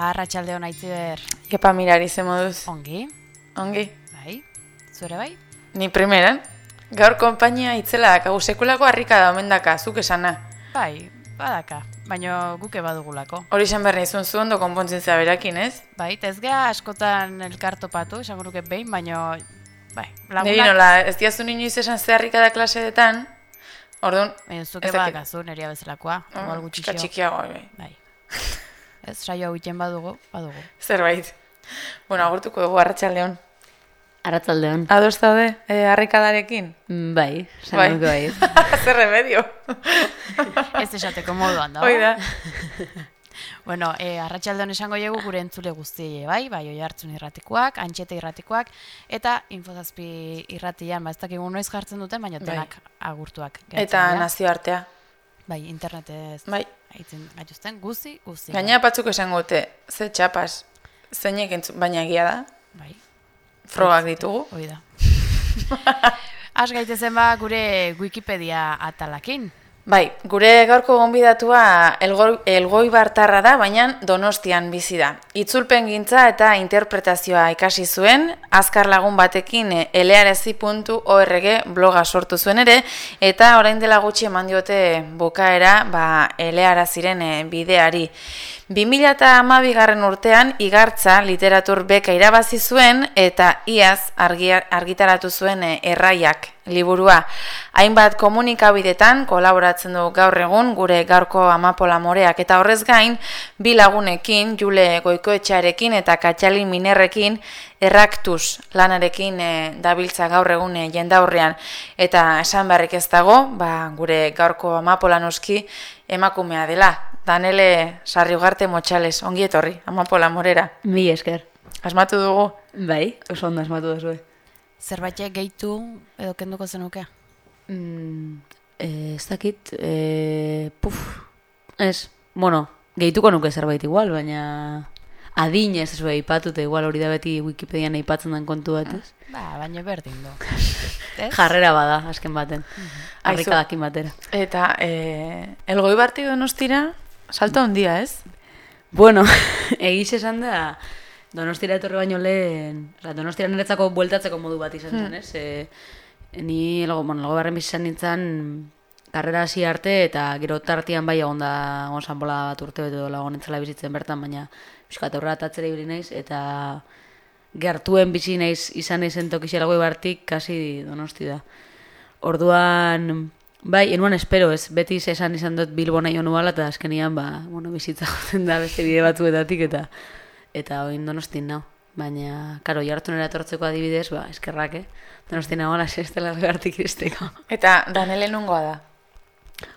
Arratxalde hona ber Kepa mirari ze moduz. ongi, Ongi. bai, zure bai? Ni primeran. Gaur konpainia itzela dakagu sekulako harrika da omen daka, zuk esana. Bai, badaka, baino guke badugulako. Hori esan behar nizun zu ondo konpontzen berakin, ez? Bai, ez gea askotan elkartopatu, esango nuke behin, baino, bai, Niri lagunak, nola, ez diazun inoiz esan ze harrika da klaseetan, orduan, baina zuke badakazu neria bezalakoa, mm, gutxi txika txikiago, bai. Bai. Ez, saio hau iten badugu, badugu. Zerbait. Bueno, agurtuko dugu arratsaldeon. Arratzaldeon. Ados daude, e, harrikadarekin? Mm, Bai, Bai. bai. bai. Zer remedio. Ez esateko moduan da. Hoi da. Bueno, e, arratsaldeon esango dugu gure entzule guztiei, bai, bai, oi hartzun irratikoak, antxete irratikoak, eta infozazpi irratian, ba, ez dakigu noiz jartzen duten, baina Bai. denak agurtuak. geratzen Eta nazioartea. Bai, internetez Bai. Haitzen gaituzten, guzi, guzi. Gaina batzuk esango dute, ze txapas, zeinek entzu, baina egia da, Bai, frogak ditugu. hoi da. Has gaitezen ba gure Wikipedia atalakin. Bai, gure gaurko gonbidatua elgoi, elgoi da, baina donostian bizi da. Itzulpen gintza eta interpretazioa ikasi zuen, azkar lagun batekin eh, elearezi.org bloga sortu zuen ere, eta orain dela gutxi eman diote bukaera ba, elearaziren eh, bideari. 2012 garren urtean igartza literatur beka irabazi zuen eta iaz argi, argitaratu zuen eh, erraiak liburua. Hainbat komunikabidetan kolaboratzen du gaur egun gure gaurko amapola moreak eta horrez gain bi lagunekin Jule Goikoetxearekin eta Katxalin Minerrekin erraktuz lanarekin eh, dabiltza gaur egun eh, jendaurrean eta esan beharrik ez dago, ba, gure gaurko amapola noski emakumea dela. Danele Sarriugarte Motxales, ongi etorri, amapola morera. Mi esker. Asmatu dugu, Bai, oso ondo asmatu duzu. Zerbaitek gehitu edo kenduko zenuke? Mm, eh, ez dakit, eh, puf, ez, bueno, gehituko nuke zerbait igual, baina adin ez zuen ipatute, igual hori da beti Wikipedian aipatzen den kontu bat, ez? Ba, baina berdin du. Jarrera bada, azken baten. Aizu. Harrikadakin batera. eta e, elgoi barti donostira, salto handia ez? Bueno, egiz esan da, donostira etorri baino lehen, oza, donostira niretzako bueltatzeko modu bat izan zen, ez? E, ni, lago, bueno, lago barren bizan nintzen, karrera hasi arte, eta gero tartian bai egon da, egon zanbola bat urte betu dola honetzela bizitzen bertan, baina Euskat aurrera tatzera ibili naiz, eta gertuen bizi naiz izan naizen tokixera goi bartik, kasi donosti da. Orduan, bai, enuan espero ez, beti esan izan dut Bilbo nahi nuala, eta azkenian, ba, bueno, bizitza joten da beste bide batzuetatik, eta eta oin donostin nau. Baina, karo, jartunera etortzeko adibidez, ba, eskerrak, eh? Donostin nau ala zestela gartik iristeko. Eta Danele nungoa da.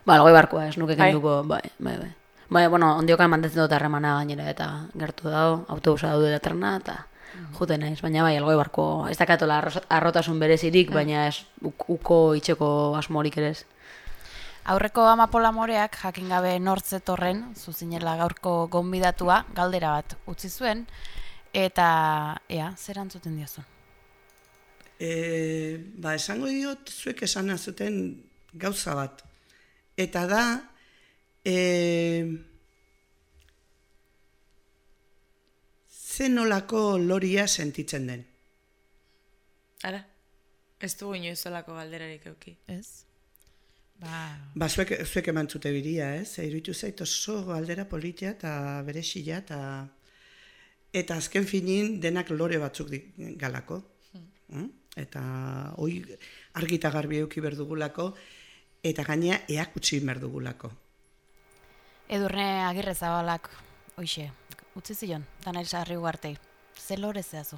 ba, logoi barkoa, ez nuke Bai. kenduko, bai, bai, bai. Bai, bueno, ondiokan mantentzen dut harremana gainera, eta gertu dago, autobusa daude da trena, eta juten naiz, baina bai, algoi barko, ez dakatola arro- arrotasun berezirik, baina ez uk- uko itxeko asmorik ere ez. Aurreko amapola moreak jakin gabe nortzetorren, zuzinela gaurko gonbidatua, galdera bat utzi zuen, eta ea, zer antzuten diozun? E, ba, esango diot zuek esan zuten gauza bat. Eta da, e, ze nolako loria sentitzen den. Ara, ez dugu inoiz olako galderarik euki. Ez? Ba, Ba, zuek, zuek eman zute biria, ez? Eh? Iruditu zait oso galdera politia eta beresila eta eta azken finin denak lore batzuk di, galako. Mm? Eta hoi argita garbi euki berdugulako eta gainea eakutsi berdugulako. edurne agirre zabalak, oixe, utzi zion, danail sarri ugartei. Ze lore zehazu?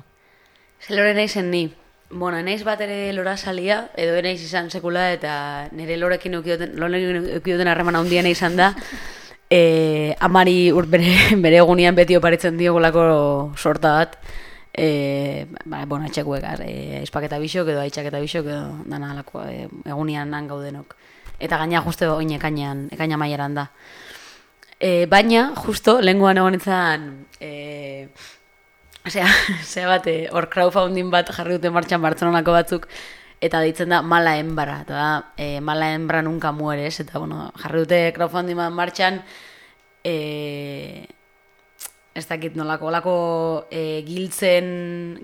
Zelore naizen ni. Bueno, naiz bat ere lora salia, edo naiz izan sekula, eta nire lorekin eukioten, harremana handiena izan da, e, amari ur bere, bere egunean beti oparitzen diogulako sorta bat, e, ba, bueno, etxekuek, e, aizpaketa bisok edo aitzak eta bisok edo dana alako, e, egunean nan gaudenok. Eta gaina justo oin ekainan, ekaina maieran da. E, baina, justo, lenguan egon nintzen, e, Osea, zea bat, eh, hor crowdfunding bat jarri dute martxan Bartzelonako batzuk, eta deitzen da mala hembra, eta da, e, mala hembra nunca mueres, eta bueno, jarri dute crowdfunding bat martxan, e, ez dakit nolako, olako e, giltzen,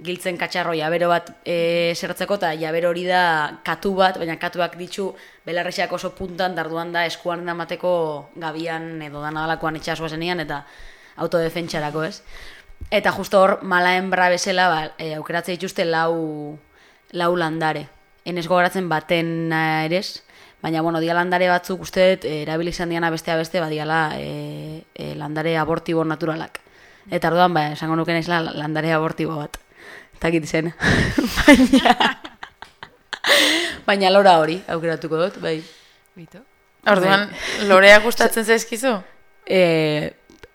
giltzen katxarro jabero bat e, sertzeko, eta jabero hori da katu bat, baina katuak ditzu belarrexeak oso puntan, darduan da eskuan da mateko gabian edo dana dalakoan etxasua zenian, eta autodefentsarako, ez? Eta justo hor, mala enbra bezala, ba, e, aukeratze dituzte lau, lau landare. Enez gogoratzen baten eh, erez, baina, bueno, dia landare batzuk uste dut, eh, erabili izan diana bestea beste, badiala e, e, landare abortibo naturalak. Eta orduan, ba, esango nuke naizela landare abortibo bat. Eta zen. baina, baina lora hori, aukeratuko dut, bai. Bitu. Orduan, lorea gustatzen zaizkizu? E,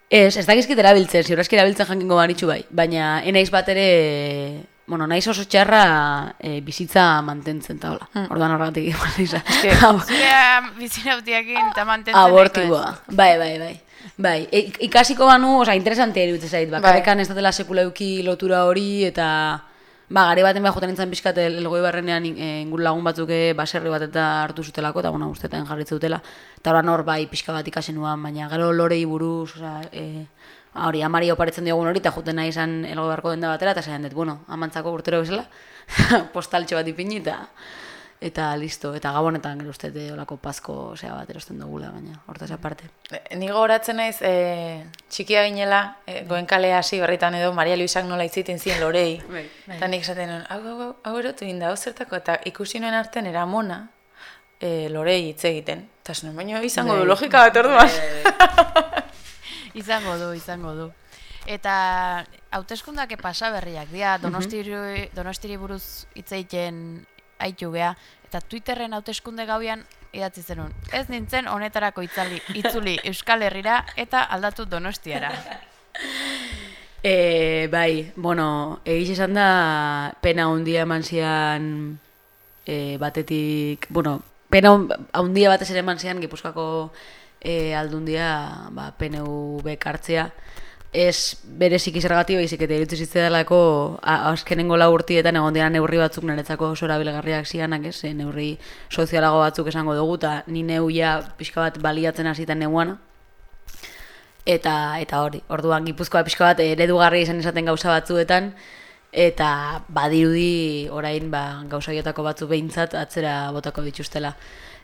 ez, ez dakizkit erabiltzen, ziurazki erabiltzen jankingo banitxu bai. Baina, enaiz bat ere, bueno, naiz oso txarra e, bizitza mantentzen eta hola. Hmm. Orduan horregatik egon izan. Zure bizinautiakin eta mantentzen Abortiboa. Bai, bai, bai. Bai, e, ikasiko banu, oza, interesante iruditzen zait. Bakarrekan ez datela sekula lotura hori eta ba, gare baten behar joten nintzen pixkat el- elgoi barrenean eh, inguru lagun batzuk eh, baserri bat eta hartu zutelako, eta bueno, ustetan jarritze dutela. Eta horan hor bai pixka bat ikasi nuan, baina gero lorei buruz, oza, e, hori, amari oparitzen diogun hori, eta juten nahi izan elgoi barko denda batera, eta zain dut, bueno, amantzako urtero bezala, postaltxo bat ipini, eta eta listo, eta gabonetan gero uste olako pazko osea bat erosten dugula, baina hortaz aparte. E, Ni gogoratzen naiz, e, txikia ginela, e, goenkale hasi berritan edo Maria Luisak nola itziten zien lorei. Bai. Eta nik esaten nuen, hau, hau, hau, erotu inda, hau zertako, eta ikusi nuen artean era mona, e, lorei hitz egiten. Eta nuen, baina izango du Bai. logika bat orduan. Izango du, izango du. Eta hauteskundak pasa berriak dira, donostiri, donostiri buruz hitz egiten aitu gea, eta Twitterren hauteskunde gauian idatzi zenun. Ez nintzen honetarako itzali, itzuli Euskal Herrira eta aldatu donostiara. E, bai, bueno, egiz esan da pena handia eman zian e, batetik, bueno, pena handia batez ere eman zian Gipuzkoako e, aldundia ba, PNV hartzea. Ez berezik izergatik baizik eta iritsi zitzaidalako azkenengo lau urtietan egon dira neurri batzuk niretzako oso erabilgarriak zianak, ez? E, neurri sozialago batzuk esango dugu, eta ni neu ja pixka bat baliatzen hasietan neuana. Eta eta hori, orduan Gipuzkoa pixka bat eredugarri izan izaten gauza batzuetan eta badirudi orain ba gauza horietako batzu behintzat atzera botako dituztela.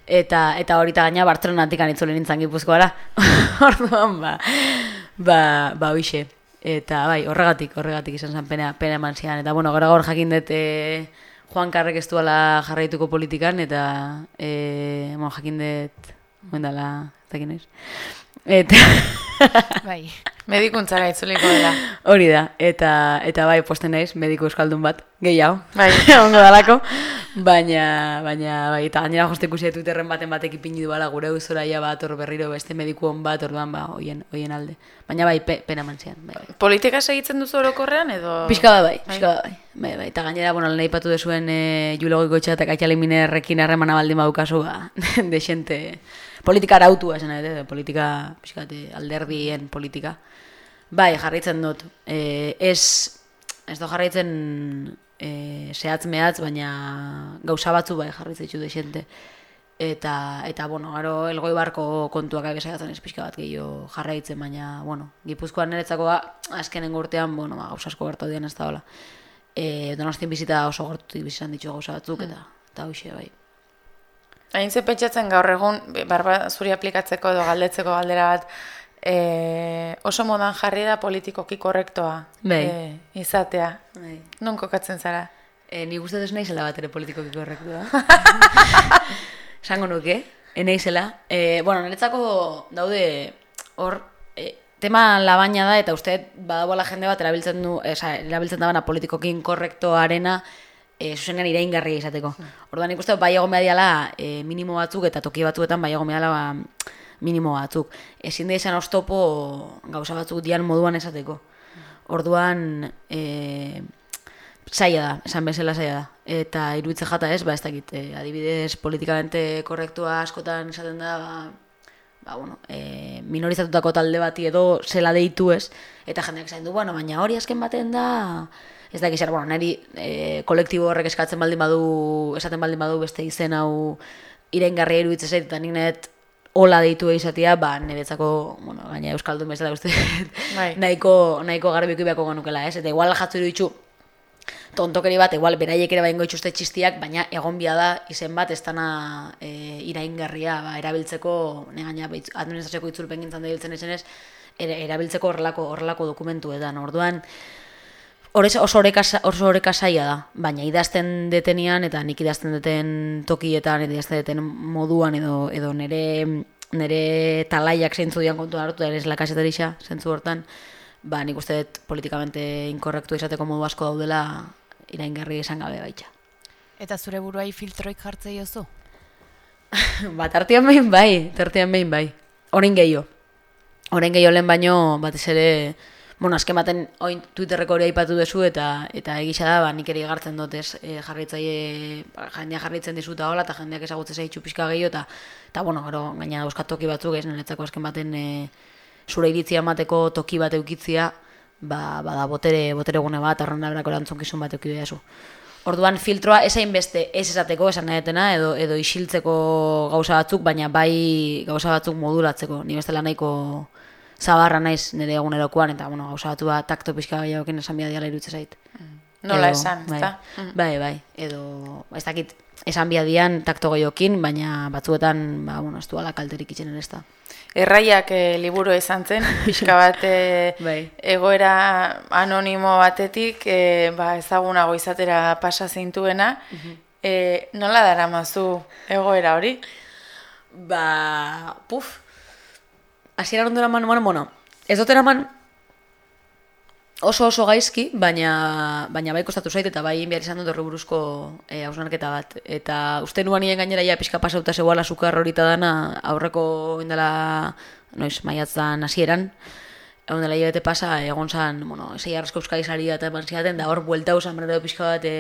Eta eta hori ta gaina Bartzelonatik anitzule nintzen Gipuzkoara. orduan ba ba ba hoixe. Eta bai, horregatik, horregatik izan zen pena, pena eman zian. Eta bueno, gara gaur jakin dut e, Juan Karrek ez duela jarraituko politikan, eta e, bueno, jakin dut, guen dela, ez dakit noiz. Eta, bai. Medikuntzara itzuliko dela. hori da, eta, eta bai, posten naiz, mediku euskaldun bat, gehiago, Bai. ongo dalako, baina, baina, bai, eta gainera joste ikusi Twitterren baten batek ipini duela gure uzoraia bat, hor berriro beste mediku on bat, orduan, ba, hoien, hoien alde. Baina bai, pe, pena mantzian, bai, bai. Politika segitzen duzu orokorrean edo? Pixka bat bai, pixka bai. Bai, bai, eta gainera, bueno, lehen aipatu duzuen e, Julo Goikoetxea eta Kaitxale Minerrekin harremana baldin badukazu, ba, de xente, politika arautua esan dut, politika, pixka bat, eh, alderdien politika. Bai, jarraitzen dut. E, ez, ez do jarraitzen e, zehatz mehatz, baina gauza batzu bai jarraitzen ditut de xente. Eta, eta bueno, gero elgoi barko kontuak abesagatzen ez pixka bat gehiago jarraitzen, baina, bueno, gipuzkoan niretzako ba, azkenen urtean, bueno, ba, gauza asko gertu dian ez da hola. E, donostien bizita oso gertu bizizan ditu gauza batzuk, eta, eta hoxe, bai. Hain ze pentsatzen gaur egun, barba zuri aplikatzeko edo galdetzeko galdera bat, e, oso modan jarri da politikoki korrektoa e, izatea. bai. Non kokatzen zara? E, ni guztetuz naizela bat ere politikoki korrektua. Esango nuke, e, naizela. E, bueno, niretzako daude hor, e, tema labaina da, eta uste badagoela jende bat erabiltzen du, esa, erabiltzen dabana politikokin korrektoarena, e, zuzenean iraingarria izateko. Orduan nik uste bai egon diala e, minimo batzuk, eta toki batzuetan bai egon ba, minimo batzuk. Ezin da izan oztopo gauza batzuk dian moduan esateko. Orduan, e, zaila da, esan bezala zaila da. Eta iruditzen jata ez, ba ez dakit, e, adibidez politikamente korrektua askotan esaten da, ba, ba, bueno, e, minorizatutako talde bati edo zela deitu ez, eta jendeak zain du, bueno, baina hori azken baten da, ez da zer, bueno, niri e, kolektibo horrek eskatzen baldin badu, esaten baldin badu beste izen hau iraingarria iruditzen zait, eta nik net hola deitu izatea, ba, niretzako, bueno, gaina Euskaldun bezala uste, Bai. nahiko, nahiko garbiko beharko genukela, ez? Eta igual jatzu iruditu, tontokeri bat, igual beraiek ere baingo itxuste txistiak, baina egon bia da izen bat ez dana e, iraingarria ba, erabiltzeko, ne gaina administrazioko itzulpen gintzen dabiltzen esenez, era- erabiltzeko horrelako horrelako dokumentuetan. Orduan, Horez oso oreka, oso oreka saia da, baina idazten detenean eta nik idazten deten tokietan eta idazten deten moduan edo edo nere nere talaiak zeintzu dian kontu hartu ere ez lakaseterixa zentzu hortan, ba nik uste dut politikamente inkorrektu izateko modu asko daudela iraingarri esan gabe baita. Eta zure buruai filtroik jartzei jozu? ba, tartean behin bai, tartean behin bai. Orain gehiago. Orain gehiago lehen baino, batez ere, bueno, azken baten oin Twitterreko hori aipatu duzu eta eta egisa da, ba, nik ere igartzen dut ez, e, jarritzaile, ba, jendea jarritzen dizuta hola, eta jendeak ezagutzen zaitxu pixka gehiago, eta, eta bueno, gero, gaina toki batzuk, ez, niretzako azken baten e, zure iritzia emateko toki bat eukitzia, ba, bada botere, botere gune bat, horren araberako erantzunkizun bat euki behazu. Orduan filtroa esain beste ez esateko esan nahi dutena, edo, edo isiltzeko gauza batzuk, baina bai gauza batzuk modulatzeko. Ni bestela nahiko zabarra naiz nire egunerokoan, eta bueno, gauza batu bat takto pixka gehiagokin esan biadiala irutze zait. Nola Edo, esan, bai. ezta? Bai, bai, edo, ez dakit, esan biadian takto gehiokin, baina batzuetan, ba, bueno, ez duala kalterik itxen ere ez da. Erraiak e, liburu izan zen, pixka bat e, Bai. egoera anonimo batetik e, ba, ezagunago izatera pasa zintuena. e, nola daramazu egoera hori? Ba, puf, hasieran ondo eraman, bueno, bueno, ez dut eraman oso oso gaizki, baina, baina bai kostatu zait eta bai behar izan dut horri buruzko e, hausnarketa bat. Eta uste nuan nien gainera ja pixka pasauta zegoela sukar horita dana aurreko indela, noiz, maiatzan hasieran, egon dela hilabete pasa, egon zan, bueno, zei arrasko euskadi saria eta eman zidaten, da hor buelta usan berdeo pixka bat e,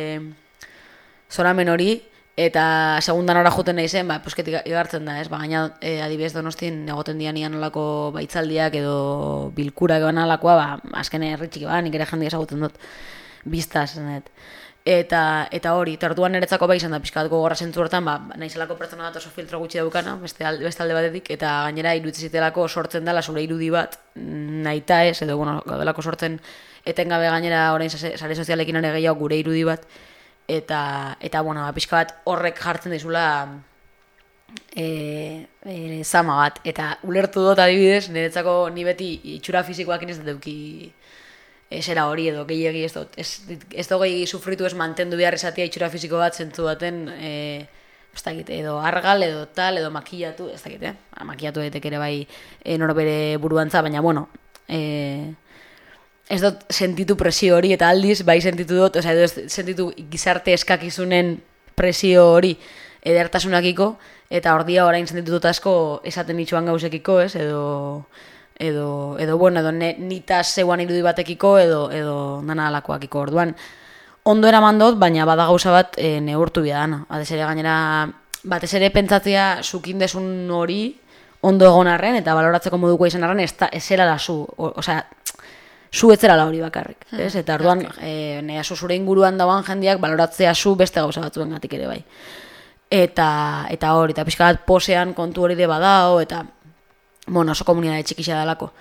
zoramen hori, eta segundan ora joten nahi zen, ba, pusketik igartzen da, ez? Ba, gaina e, adibidez donostin egoten dian ian olako baitzaldiak edo bilkurak eban alakoa, ba, azken erritxik ba, nik ere jendik ezagutzen dut, biztaz, esanet. Eta, eta hori, eta orduan niretzako bai izan da pixka bat gogorra zentzu hortan, ba, naizelako pertsona bat oso filtro gutxi daukana, beste alde, beste alde batetik, eta gainera iruditzen zitelako sortzen dela zure irudi bat, nahita ez, edo, bueno, gaudelako sortzen etengabe gainera orain sare sozialekin ere gehiago gure irudi bat, eta, eta bueno, ba, pixka bat horrek jartzen dizula e, e, zama bat, eta ulertu dut adibidez, niretzako ni beti itxura fisikoak ez dut esera hori edo gehiegi ez dut, ez, ez dut gehiagi sufritu ez mantendu behar izatea itxura fisiko bat zentzu baten, e, ez dakit, edo argal, edo tal, edo makillatu, ez dakit, eh? Makillatu daiteke ere bai e, norbere buruantza, baina bueno, e, ez dut sentitu presio hori eta aldiz bai sentitu dut, osea, edo sentitu gizarte eskakizunen presio hori edertasunakiko eta ordia orain sentitu dut asko esaten itxuan gauzekiko, ez? Edo edo edo bueno, edo ne, nitaz zeuan irudi batekiko edo edo dana alakoakiko. Orduan ondo eraman dut, baina bada gauza bat e, neurtu bia dana. Batez ere gainera batez ere pentsatzea sukindesun hori ondo egon arren eta baloratzeko moduko izan arren ez, da, ez zera da zu. O, osea, zu etzerala hori bakarrik, ez? Eta orduan, e, zu zure inguruan dauan jendiak baloratzea zu beste gauza batzuengatik ere bai. Eta eta hori, eta pixka bat posean kontu hori de badao, eta bueno, oso komunitate txikixa dalako.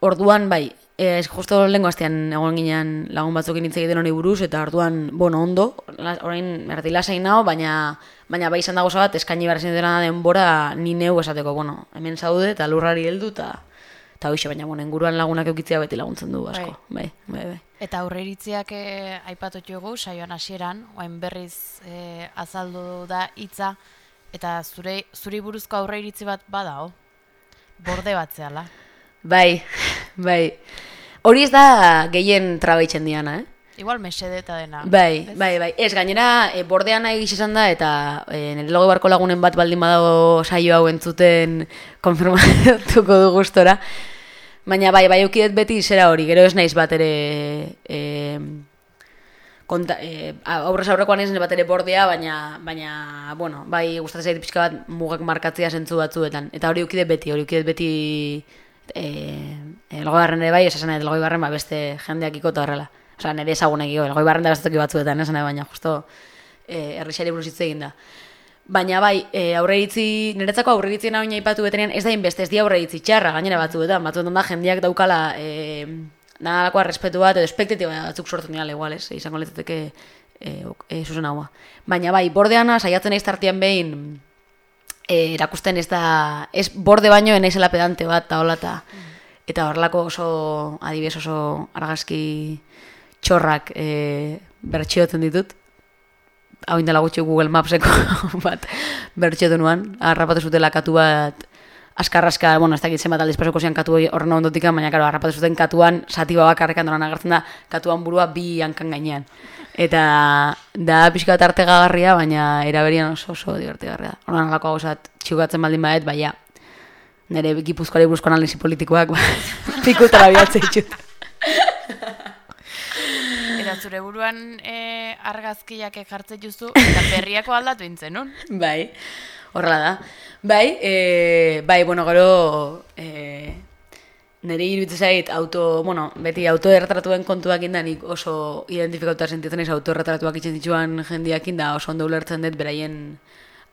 Orduan, bai, ez justo lehenko astean egon ginean lagun batzukin hitz egiten honi buruz, eta orduan, bueno, ondo, orain erdi lasai nao, baina, baina bai izan dago bat, eskaini behar ezin dena denbora ni neu esateko, bueno, hemen zaude, eta lurrari heldu, eta eta hoxe, baina, bueno, inguruan lagunak eukitzea beti laguntzen du asko. Bai, bai, bai. Eta aurreiritziak e, aipatu dugu saioan hasieran, orain berriz e, azaldu da hitza eta zure zuri buruzko aurreiritzi bat badao. Borde bat zehala. Bai, bai. Hori ez da gehien trabaitzen diana, eh? Igual mesede eta dena. Bai, bai, bai. Ez, gainera, e, bordean nahi izan da, eta e, nire logo barko lagunen bat baldin badago saio hau entzuten konfirmatuko du gustora. Baina bai, bai, eukidet beti zera hori, gero ez naiz bat ere... E, konta, e, aurrez aurrekoan ez bat ere bordea, baina, baina, bueno, bai, gustatzen zait pixka bat mugak markatzea zentzu batzuetan. Eta hori eukidet beti, hori eukidet beti e, elgoi barren ere bai, esasen nahi, elgoi barren ba, beste jendeak ikota horrela. Osa, nire ezagunekiko, elgoi barren da beste toki batzuetan, esan baina justo e, errixari buruz hitz egin da. Baina bai, e, aurreiritzi, niretzako aurreiritzi nahi aipatu betenean, ez da inbeste, ez di aurreiritzi txarra, gainera batzuetan, batzuetan da jendeak daukala e, nahalakoa respetu bat, edo espektatiba batzuk sortzen dira igual, ez, izango leteteke e, e, zuzen haua. Baina bai, bordeana, saiatzen naiz tartian behin, e, erakusten ez da, ez borde baino enaizela pedante bat, eta hola, eta, eta horrelako oso, adibes oso argazki txorrak e, bertxiotzen ditut, hau indela gutxi Google Mapseko bat bertxetu nuan, harrapatu zutela katu bat askarraska, bueno, ez dakit zenbat aldiz pasoko zian katu horren ondotik, baina karo, harrapatu zuten katuan, sati bakarrekan doran agertzen da, katuan burua bi hankan gainean. Eta da pixka bat arte gagarria, baina eraberian oso oso divertigarria. Horan alako hau zat, txugatzen baldin badet, baina nire gipuzkoari buruzko analizi politikoak, ba, pikutara bihatzea itxut. Eta zure buruan e, argazkiak jartzen juzu, eta berriako aldatu intzen, nun? Bai, horrela da. Bai, e, bai, bueno, gero, e, nire iruditzen zait, auto, bueno, beti autoerretratuen kontuak indanik oso identifikauta sentitzen ez autoerretratuak itxen dituan jendiak da oso ondo ulertzen dut beraien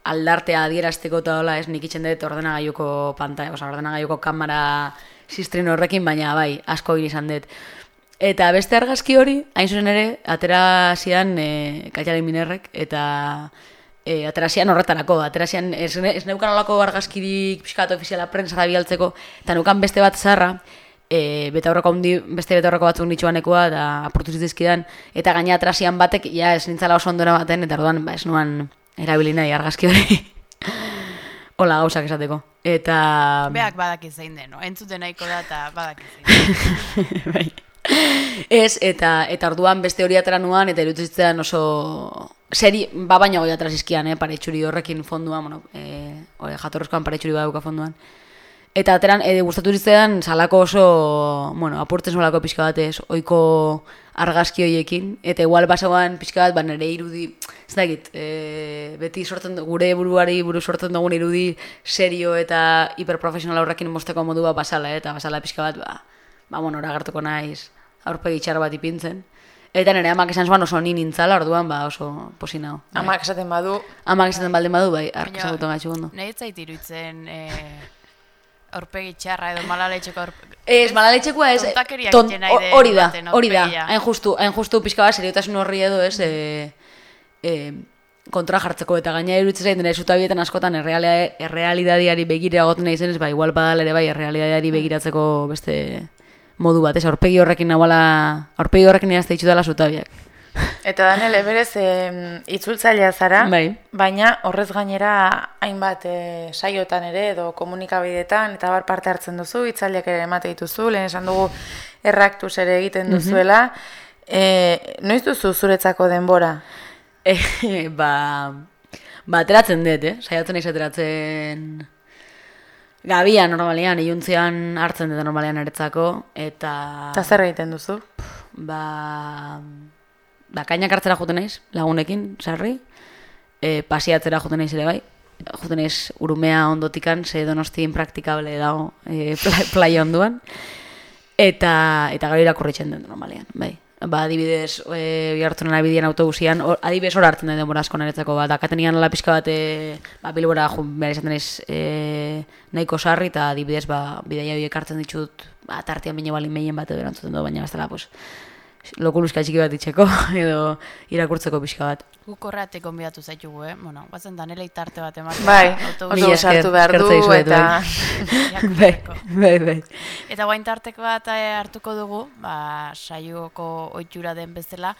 aldartea adierazteko eta hola ez nik itxen dut ordenagailuko pantalla, oza, ordenagailuko kamera sistrin horrekin, baina bai, asko izan dut. Eta beste argazki hori, hain zuzen ere, atera zidan e, minerrek, eta e, aterasian horretarako, aterasian ez, ez neukan olako argazkirik pixkat ofiziala prensa bialtzeko, eta neukan beste bat zarra, e, beta horreko hundi, beste beta horreko batzuk nitxuanekoa, da apurtu zitizkidan, eta gaina aterasian batek, ja ez nintzala oso ondora baten, eta orduan, ba, ez nuan erabili nahi argazki hori. Hola, gauzak esateko. Eta... Beak badakiz zein den, no? entzuten nahiko da eta badakiz zein bai. Ez, eta, eta orduan beste hori atera nuan, eta irutzen oso... Seri, ba baina goi atera zizkian, eh, paretxuri horrekin fonduan, bueno, eh, oi, jatorrezkoan paretxuri badauka fonduan. Eta ateran, e, gustatu zitzean, salako oso, bueno, apurtzen zolako pixka batez, oiko argazki horiekin, eta igual basagoan pixka bat, ba, nire irudi, ez da egit, e, beti sortzen, gure buruari buru sortzen dugun irudi serio eta hiperprofesional horrekin mosteko modua basala, eh, eta basala pixka bat, ba, ba, bueno, oragartuko naiz, aurpegi txar bat ipintzen. Eta nire amak esan zuan oso ni nintzala, orduan ba oso posi nao. Bai. Amak esaten badu. Amak esaten baldin badu, bai, ark esagutu gaitxu gondo. Nahi etzait iruditzen e, aurpegi txarra edo malaletxeko aurpegi. Ez, malaletxekoa ez, ton, hori da, hori da, hain justu, hain justu pixka bat, seriotasun horri edo ez, e, e, kontra jartzeko eta gaina iruditzen zaiten nire zutabietan askotan errealidadiari begira goten nahi zen, ez ba, igual badal ere bai, errealidadiari begiratzeko beste modu bat, ez aurpegi horrekin nagoela, aurpegi horrekin erazte ditut dela zutabiak. Eta Daniel, eberez e, itzultzailea zara, bai. baina horrez gainera hainbat e, saiotan ere edo komunikabidetan eta bar parte hartzen duzu, itzaliak ere emate dituzu, lehen esan dugu erraktus ere egiten mhm. duzuela. Mm -hmm. noiz duzu zuretzako denbora? E, ba, ba, ateratzen dut, eh? Saiatzen ez ateratzen Gabia normalean, iuntzean hartzen dut normalean eretzako, eta... Eta zer egiten duzu? Ba... Ba, kainak hartzera juten naiz, lagunekin, sarri. E, pasiatzera juten naiz ere bai. Juten naiz urumea ondotikan, ze donosti impraktikable dago e, playa onduan. Eta, eta gero irakurritzen dut normalean, bai ba, adibidez, e, bihartzen nahi autobusian, or, adibidez hor hartzen den denbora asko niretzako, ba, dakatenian ala pixka bat, e, ba, bilbora, jo, behar izaten ez, e, nahiko sarri, eta adibidez, ba, bidaia horiek hartzen ditut, ba, tartian bine balin mehien bat edo erantzuten du, baina bestela, pues, lokuluska txiki bat itxeko, edo irakurtzeko pixka bat. Guk horreatik konbidatu zaitugu, eh? Bueno, guazen danelei tarte bat ematen. Bai, autobus hartu behar du, eta... bai, bai, bai. Eta guain tarteko bat eh, hartuko dugu, ba, saioko oitxura den bezala,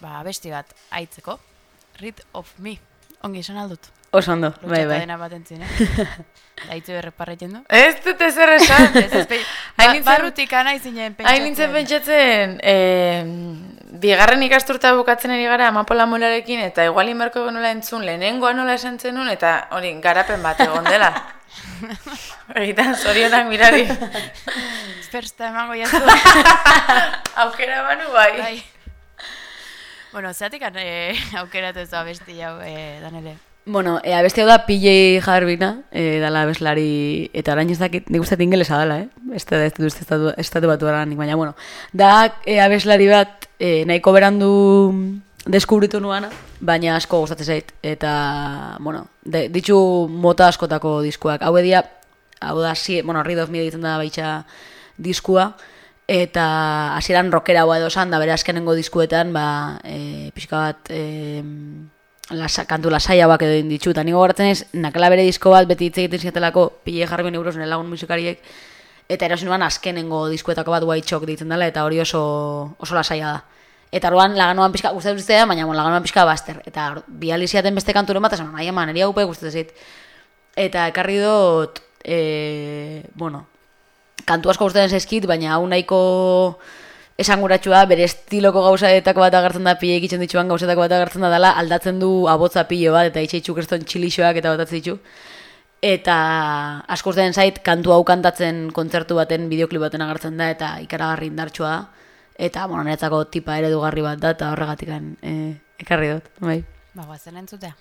ba, besti bat, aitzeko. Read of me. Ongi esan aldut. Oso ondo, bai, bai. Lutxata bat entzien, eh? Daitzu erreparretzen du? Ez dut ez erresan. ba, barrutik ana izinen pentsatzen. Hain nintzen pentsatzen, eh, bigarren ikasturta bukatzen ari gara amapola molarekin, eta igualin berko nola entzun, lehenengoa nola esan zenun, eta hori, garapen bat egon dela. Egitan, zorionak mirari. Espersta emango jazu. Aukera banu bai. bai. Bueno, zeatik eh, aukeratu ez da besti jau, eh, danele. Bueno, e, abesti hau da PJ Harbina, e, dala abeslari, eta orain ez dakit, nik uste ingelesa dela, eh? Ez da, ez dut estatu, estatu batu nik baina, bueno. Da e, abeslari bat, e, nahiko berandu deskubritu nuana, baina asko gustatzen zait. Eta, bueno, de, ditu mota askotako diskuak. Hau edia, hau da, si, bueno, Read of Me ditzen da baitxa diskua, eta hasieran rockera edo esan, da bere azkenengo diskuetan, ba, e, pixka bat, e, lasa, kantu lasaia bak edo ditzu, eta nigo goratzen ez, nakala bere disko bat, beti hitz egiten ziatelako, pile jarri euros nire lagun musikariek, eta erosin nuan azkenengo diskuetako bat White Chalk ditzen dela, eta hori oso, oso lasaia da. Eta orduan laganoan pixka, gustatzen zitzaidan, baina bon, laganoan pixka baster. Eta bi aliziaten beste kanturen bat, esan, nahi eman, eria gupe gustatzen zit. Eta ekarri dut, e, bueno, kantu asko gustatzen zaizkit, baina hau nahiko esanguratsua bere estiloko gauzaetako bat agertzen da pile egitzen dituan gauzetako bat agertzen da dela aldatzen du abotza pilo bat eta itxaitxuk eston txilixoak eta botatzen ditu eta asko den zait kantu hau kantatzen kontzertu baten bideoklip baten agertzen da eta ikaragarri indartsua da eta bueno, niretzako tipa eredugarri bat da eta horregatik eh, ekarri dut bai. Ba, guazen entzutea.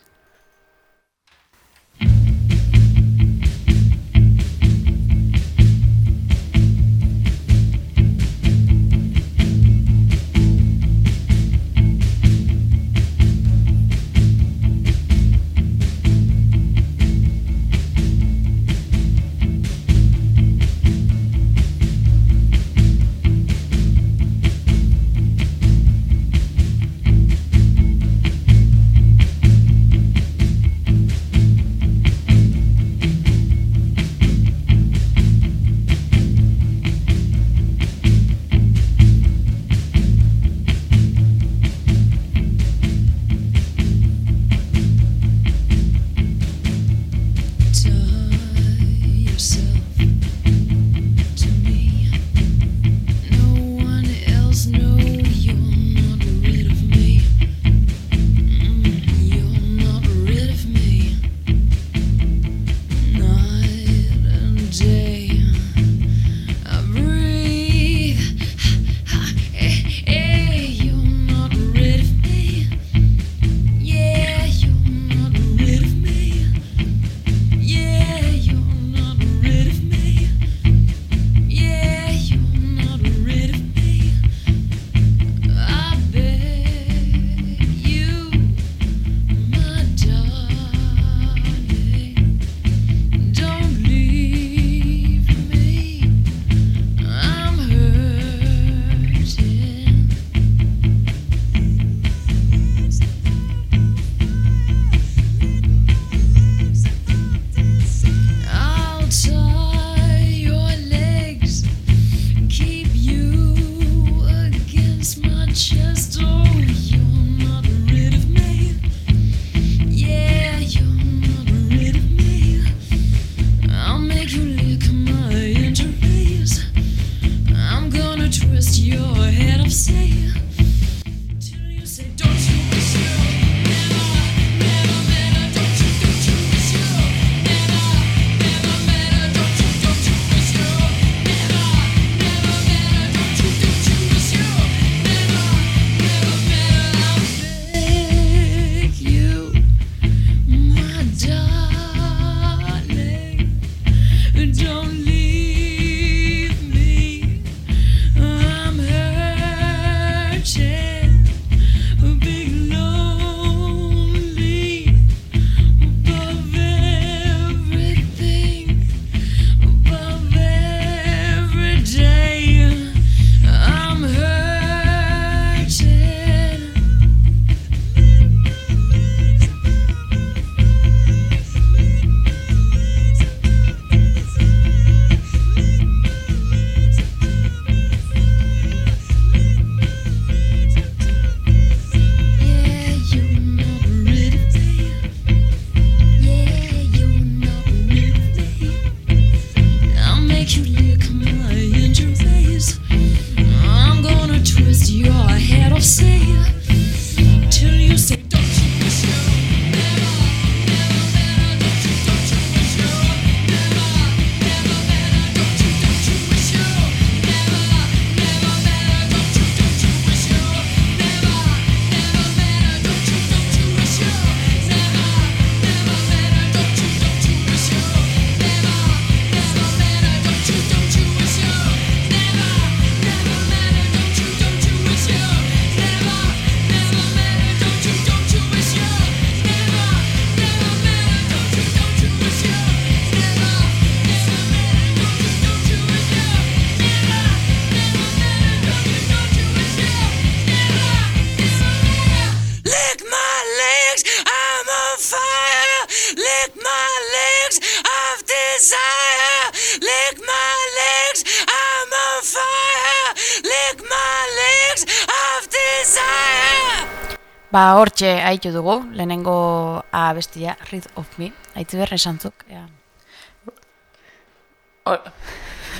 Hortxe haitu dugu, lehenengo abestia, Read of Me, haitzi behar esantzuk,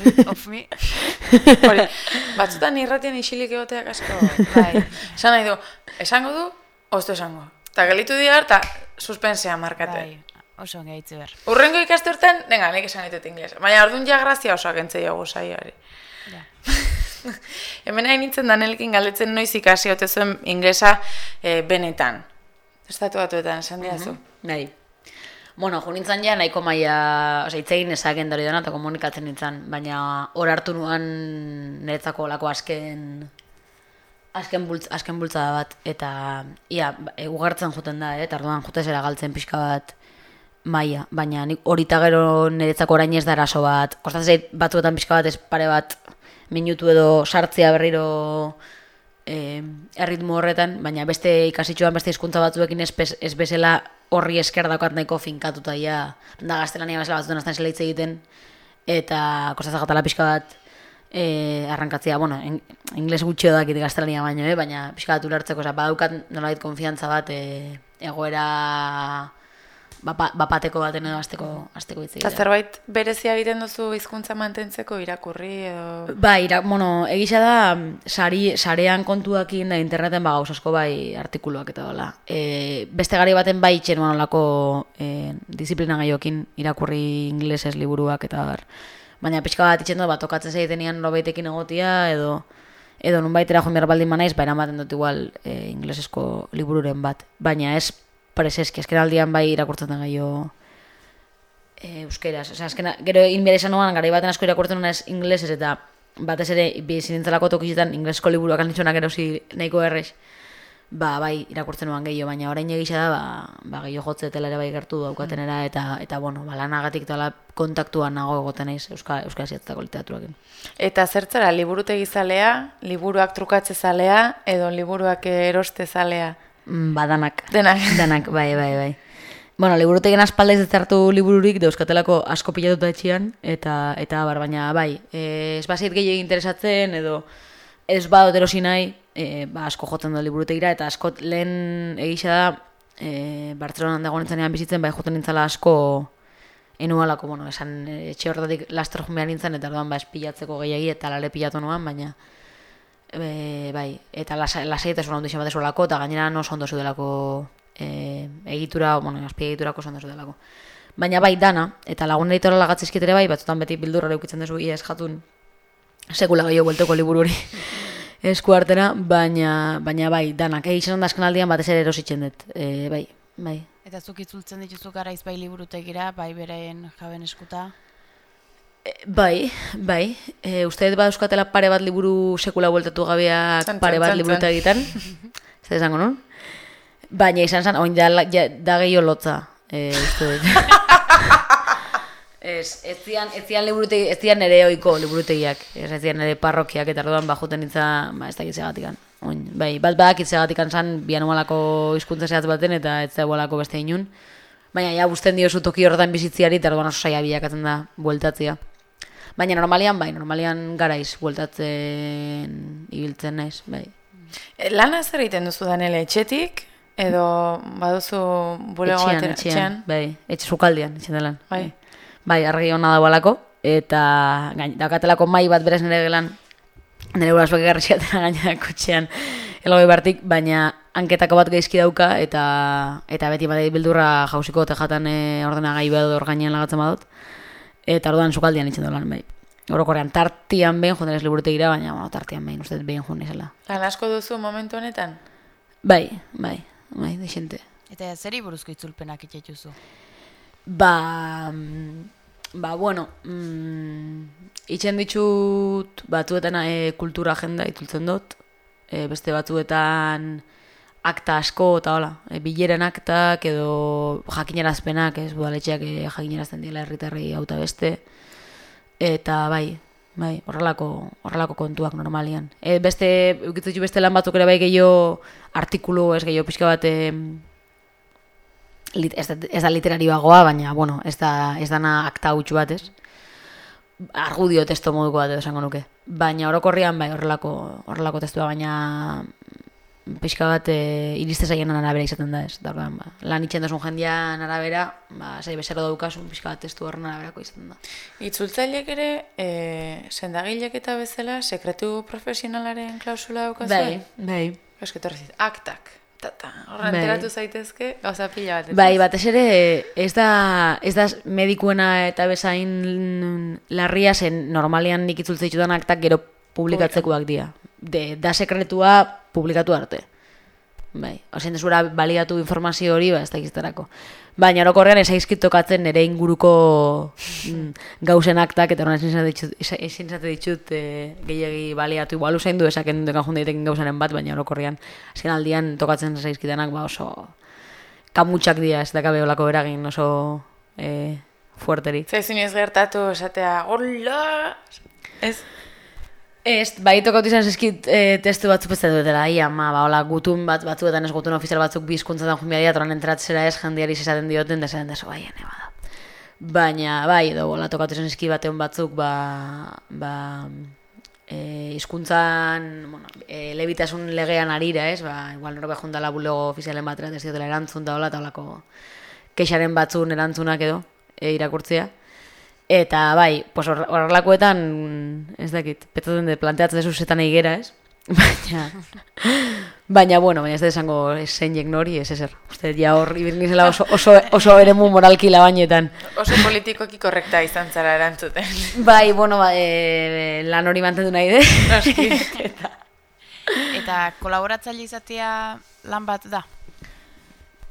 Read of Me, Hori, batzutan irratian isilik egoteak asko. bai, Esan nahi du, esango du, oztu esango. Eta gelitu dira, eta suspensea markate. bai, oso ongi haitzi behar. Urrengo ikasturten, venga, nik esan ditut inglesa. Baina orduan ja grazia oso agentze jogu saioari. Ja. Hemen hain nintzen danelkin galdetzen noiz ikasi ote zuen inglesa eh, benetan. Estatu batuetan, esan diazu. Nahi. Bueno, jo nintzen ja nahiko maia, oza, itzegin ezaken dori dena eta komunikatzen nintzen, baina hor hartu nuan niretzako olako azken azken, bultz, azken bultzada bat, eta ia, e, ugartzen joten da, eh? eta orduan jote zera galtzen pixka bat maia, baina nik hori gero niretzako orain ez da eraso bat, kostatzen zait batzuetan pixka bat ez pare bat minutu edo sartzea berriro eh, erritmo horretan, baina beste ikasitxoan beste hizkuntza batzuekin ez, bez- ez bezala horri esker daukat nahiko finkatuta ja, da gaztelania bezala batzuetan azten zela hitz egiten, eta kostatzen jatala pixka bat eh, arrankatzea, bueno, en, ingles gutxi dakit gaztelania baino, eh, baina pixka bat ulertzeko, oza, badaukat nolait konfiantza bat eh, egoera bapa, bapateko baten edo azteko, azteko hitz zerbait berezia egiten duzu hizkuntza mantentzeko irakurri edo... Bai, ira, bueno, egisa da, sari, sarean kontuakin da interneten ba, gauz asko bai artikuluak eta dola. E, beste gari baten bai itxen olako e, disiplina gaiokin irakurri inglesez liburuak eta bar. Baina pixka bat itxen dut, bat tokatzen zaitenean norbaitekin egotia edo edo nunbaitera joan behar baldin manaiz, baina ematen dut igual e, inglesezko libururen bat. Baina ez preseski, azken aldian bai irakurtzen da gaio e, euskeraz. Osea, azkena, gero inbera izan nuan, garai baten asko irakurtzen nuen ez inglesez eta batez ere bizintzelako tokietan inglesko liburuak anitxonak erosi nahiko errez. Ba, bai, irakurtzen nuan gehiago, baina orain egisa da, ba, ba gehiago jotze dela ere bai gertu daukatenera, eta, eta bueno, ba, lanagatik eta kontaktuan nago egoten naiz Euska, Euskal Ziatzako literaturakin. Eta zertzara, liburutegi zalea, liburuak trukatze zalea, edo liburuak eroste zalea? Mm, Ba, danak. Denak. Danak, bai, bai, bai. Bueno, liburutegin aspalda ez hartu libururik, dauzkatelako asko pilatuta etxian, eta, eta bar, baina bai, e, ez bazit gehiagin interesatzen, edo ez badot erosi nahi, e, ba, asko jotzen da liburutegira, eta asko lehen egisa da, e, Bartzelonan dago nintzenean bizitzen, bai joten nintzala asko enualako, bueno, esan etxe horretatik laster joan behar nintzen, eta orduan ba, ez pilatzeko gehiagi, eta lare pilatu nuan, baina e, bai, eta lasa- lasaitasun handu izan batez olako, eta gainera no ondo zudelako e, egitura, bueno, azpiegiturako oso ondo zudelako. Baina bai, dana, eta lagun editorala gatzizkit ere bai, batzutan beti bildurra eukitzen duzu, ia jatun sekula gehiago buelteko liburu hori baina, baina bai, danak, egin da azken batez ere erositzen dut, e, bai, bai. Eta zuk itzultzen dituzu garaiz bai liburutegira, bai beren jaben eskuta. Bai, bai, e, uste dut euskatela pare bat liburu sekula bueltatu gabeak Txan, pare bat txan, liburu egiten, da esango nun? Baina izan zen, oin da, ja, da gehiago lotza, e, uste dut. Ez, ez zian, ez zian liburutegi, ez zian nere oiko liburutegiak, ez, ez zian nere parrokiak, eta orduan ba, juten nintza, ba, ez dakit segatikan. Oin, bai, bat badakit segatikan zan, bian umalako hizkuntza zehatz baten, eta ez zegoelako beste inun. Baina, ja, busten diozu toki horretan bizitziari, eta orduan oso saia bilakatzen da, bueltatzea. Baina normalian, bai, normalian garaiz, bueltatzen ibiltzen naiz, bai. E, Lana zer egiten duzu Danele, etxetik? Edo baduzu bulego etxean, baten etxean, bai, etxe sukaldian, etxean delan. Bai. Bai, argi ona dagoelako, eta gain, daukatelako mai bat berez nire gelan, nire gurasoak egarri ziatena gainera kotxean elgoi bartik, baina hanketako bat gaizki dauka, eta eta beti badei bildurra jausiko tejatan e, ordenagai bat hor gainean lagatzen badut, eta orduan sukaldian itxen dolan, bai. Orokorrean, tartian behin, joan ez liburutegira, baina, bueno, tartian behin, uste behin joan izela. Lan asko duzu momentu honetan? Bai, bai, bai, desente. Eta zeri buruzko itzulpenak itxetuzu. Ba, mm, ba bueno, mm, itxen ditut batzuetan e, kultura agenda itultzen dut, e, beste batzuetan akta asko eta hola, e, bileren aktak edo jakinarazpenak, ez budaletxeak e, jakinarazten dira herritarrei hauta beste, eta bai, bai, horrelako, horrelako kontuak normalian. E, beste, eukitzen ditu beste lan batzuk ere bai gehiago artikulu, ez gehiago pixka bat, em, lit, ez, da, ez da literarioagoa, baina, bueno, ez da, ez dana akta hutsu bat, ez? Argudio testo moduko bat esango nuke. Baina orokorrian, bai, horrelako, horrelako testua, baina pixka bat e, iriste zaien arabera izaten da ez. Da, ba, lan itxen duzun jendian arabera, ba, zai bezero daukasun pixka bat testu horren araberako izaten da. Itzultzaileek ere, e, sendagilek eta bezala, sekretu profesionalaren klausula daukazu? Bai, bai. Eske torrezit, aktak. Tata, horren Bai. enteratu zaitezke, gauza pila bat. ez? Bai, batez ere ez da, ez da medikuena eta bezain larria zen normalean nik itzultze ditudan aktak gero publikatzekoak dira. De, da sekretua publikatu arte. Bai, ozen desura baliatu informazio hori, ba, ez da gizterako. Baina orokorrean ez aizkit tokatzen nire inguruko mm, gauzen aktak, eta horren ezin zate ditut, e, gehiagi baliatu. Igual usain du esaken dukan junde daiteken gauzaren bat, baina orokorrean azken aldian tokatzen zaizkitanak ba oso kamutxak dira, ez dakabe olako eragin oso e, fuerterik. Zaizun ez gertatu esatea, hola! Ez, Ez, bai tokatu izan zizkit e, testu batzuk ez dutela, ia, ma, ba, hola, gutun bat, batzuetan ez gutun ofizial batzuk bi hizkuntzatan joan behar dira, toran entratzera ez, jendiari esaten dioten, da esaten dezu, bai, ene, bada. Baina, bai, edo, hola, tokatu izan zizkit batean batzuk, ba, ba, e, hizkuntzan, bueno, e, lebitasun legean arira, ez, ba, igual norbea juntala bulego ofizialen batera, ez diotela erantzun da, hola, eta holako keixaren batzun erantzunak edo, e, irakurtzea. Eta bai, pues hor- horrelakoetan, ez dakit, petzaten de planteatzen dezu zetan egera, ez? Baina, baina, bueno, baina ez da esango zein jek nori, ez ezer. Uste, ja hor, ibir nizela oso, oso, oso eremu moralki labainetan. oso politikoki korrekta izan zara erantzuten. Bai, bueno, ba, e, lan hori mantendu nahi de. Eta, Eta kolaboratzaile izatea lan bat da.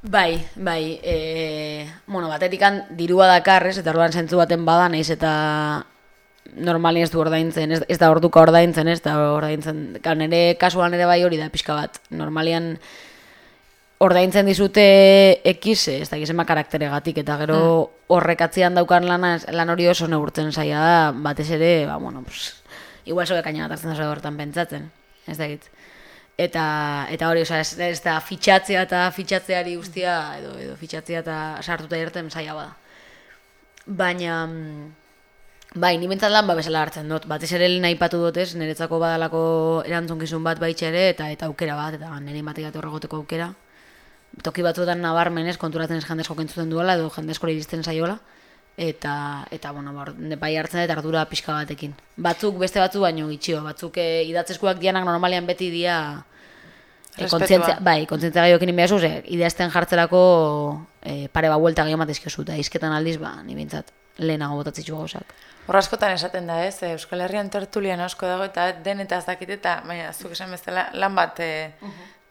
Bai, bai, e, bueno, batetikan dirua dakar, ez, eta orduan zentzu baten bada, naiz eta normali ez du ordaintzen, ez, ez da orduka ordaintzen, ez da ordaintzen, Gau, nire kasuan ere bai hori da pixka bat, normalian ordaintzen dizute ekiz, ez da gizema karakteregatik, eta gero horrek atzean daukan lana, lan hori oso neurtzen zaila da, batez ere, ba, bueno, pues, igual soke kaina bat hartzen da hortan pentsatzen, ez da gitz. Eta, eta hori, osea, ez, ez da fitxatzea eta fitxatzeari guztia, edo, edo fitxatzea eta sartuta irten zaila bada. Baina, mm, bai, ni bentsat lan ba bezala hartzen dut. Batez ere nahi patu dut ez, niretzako badalako erantzunkizun bat baitxe ere, eta eta aukera bat, eta nire batek horregoteko aukera. Toki batzuetan nabarmenez, konturatzen ez jendez jokentzuten duela, edo jendez kore iristen zaiola. Eta, eta bueno, ba, bai hartzen dut ardura pixka batekin. Batzuk beste batzu baino gitxio, batzuk e, idatzeskuak dianak normalean beti dia e, kontzientzia, bai, kontzientzia gaiokin inbeazu, ze, ideazten jartzerako e, pare bat buelta gehiago matezkiozu, eta izketan aldiz, ba, ni bintzat, lehenago botatzitzu gauzak. Hor askotan esaten da, ez? eh, Euskal Herrian tertulian asko dago eta den eta ez dakit eta, baina zuk esan bezala lan bat e,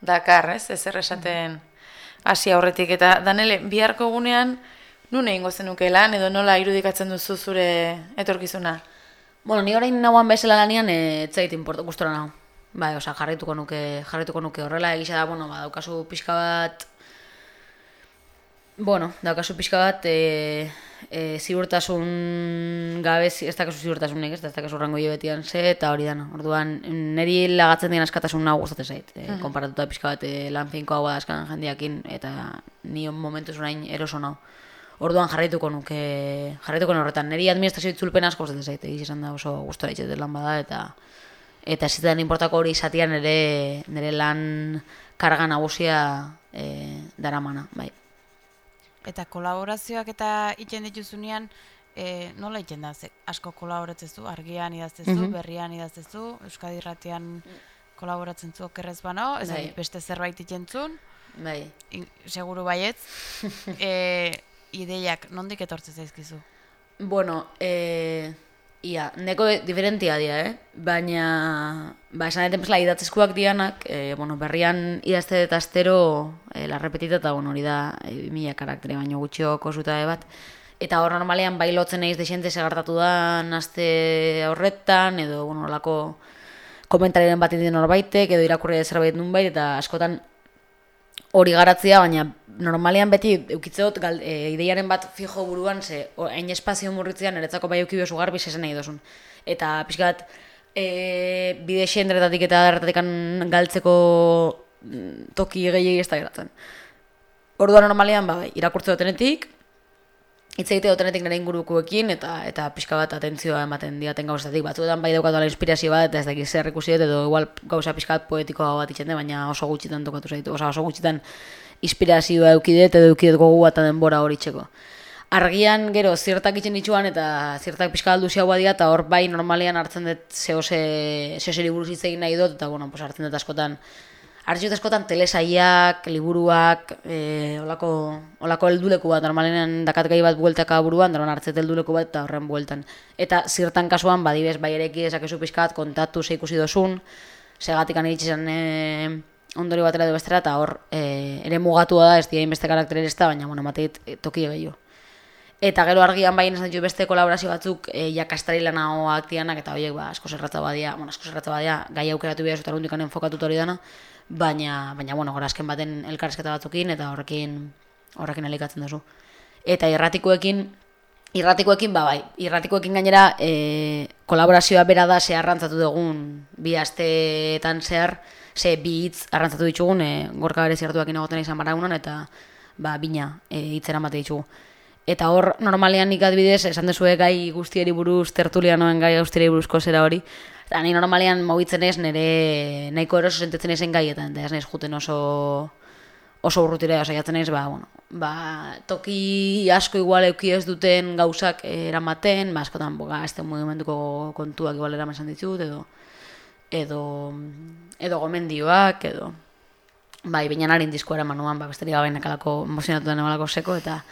dakar, ez? Ezer esaten hasi aurretik eta Danele, biharko gunean nun egingo zenuke lan edo nola irudikatzen duzu zure etorkizuna? Bueno, ni orain nauan bezala lanian, e, etzait importa, gustora nau. Bai, osea, jarraituko nuke, jarraituko nuke horrela egisa da, bueno, ba, daukazu pixka bat, bueno, daukazu pixka bat, e, e, ziurtasun gabe, ez dakazu ziurtasunik, ez, dakazu rango betian ze, eta hori dana. Orduan, niri lagatzen dien askatasun nahu gustatzen zait. E, konparatuta pixka bat e, lan finko hau badazkan jendiakin, eta ni momentuz orain eroso nau. Orduan jarraituko nuke, jarraituko horretan. Niri administrazio itzulpen asko gustatzen zait, egiz esan da oso gustora itxete lan bada, eta eta ez zidan importako hori izatea nire, nire lan karga nagusia e, daramana, bai. Eta kolaborazioak eta iten dituzunean, e, nola iten da? Ze, asko kolaboratzen zu, argian idaztezu, Mhm. berrian idaztezu, Euskadi irratian kolaboratzen zu okerrez bano, ez Bai. beste zerbait itentzun, Bai. in- seguru baietz. e, ideiak nondik etortzen zaizkizu? Bueno, e, ia, neko diferentia dira, eh? Baina, ba, esan eten pesla idatzeskuak dianak, e, bueno, berrian idazte eta astero, e, la repetita eta, bueno, hori da, e, mila karaktere baino gutxioko zutabe bat. Eta hor normalean bai lotzen eiz desente segartatu da aste horretan, edo, bueno, olako komentariren bat indien norbaitek, edo irakurri zerbait nunbait, eta askotan hori garatzea, baina normalean beti eukitzot gal, e, ideiaren bat fijo buruan, ze hain espazio murritzean eretzako bai euki bezu garbi zezen nahi dozun. Eta pixkat, e, bide xendretatik eta adarretatik galtzeko mm, toki gehiagi ez da geratzen. Orduan normalean, ba, bai, irakurtze dutenetik, hitz egite dotenetik nire ingurukoekin eta eta pixka bat atentzioa ematen diaten gauzatik batzuetan bai daukatu inspirazio bat ez dakit zer ikusi dut edo igual gauza pixka bat poetikoa bat itxende baina oso gutxitan tokatu zaitu oso, oso gutxitan inspirazioa eukidet edo eukidet gogu bat denbora hori txeko argian gero zirtak itzen dituan eta zirtak pixka aldu ziagoa dira eta hor bai normalean hartzen dut zehose zehoseri buruz hitz egin nahi dut eta bueno, pues hartzen dut askotan hartzen dut askotan telesaiak, liburuak, e, olako, olako helduleku bat, normalean dakat gai bat bueltaka buruan, daron hartzet helduleku bat eta horren bueltan. Eta zirtan kasuan, badibez, bai ereki ezakezu pixkat, kontatu ze ikusi dozun, segatik iritsi zen e, ondori batera edo bestera, eta hor e, ere mugatua da, ez dira beste karakter ez da, baina, bueno, mateit e, toki gehiago. Eta gero argian bai esan ditu beste kolaborazio batzuk e, jakastari lanagoak dianak, eta horiek ba, asko zerratza badia, bueno, asko zerratza badia, gai aukeratu behar zutar hundik enfokatu hori dana, baina, baina bueno, gorazken baten elkarrezketa batzukin, eta horrekin, horrekin elikatzen duzu. Eta irratikoekin, irratikoekin, ba bai, irratikoekin gainera e, kolaborazioa bera da ze arrantzatu dugun bi asteetan zehar, ze bi hitz arrantzatu ditugun, e, gorka bere zirtuak inagoten izan baragunan, eta ba, bina e, hitzera mate ditugu. Eta hor, normalean nik adibidez, esan duzue gai guztieri buruz, tertulianoen gai guztieri buruzko zera hori. Eta ni normalean mobitzen ez, nire nahiko eroso sentetzen ezen gaietan, eta ez naiz juten oso oso urrutira saiatzen ez, ba, bueno, ba, toki asko igual euki ez duten gauzak eramaten, ba, askotan, boga, ez mugimenduko kontuak igual eramaten ditut, edo, edo, edo gomendioak, edo, bai, baina harin diskoa eramanuan, ba, besterik gabe nekalako emozionatu den seko, eta,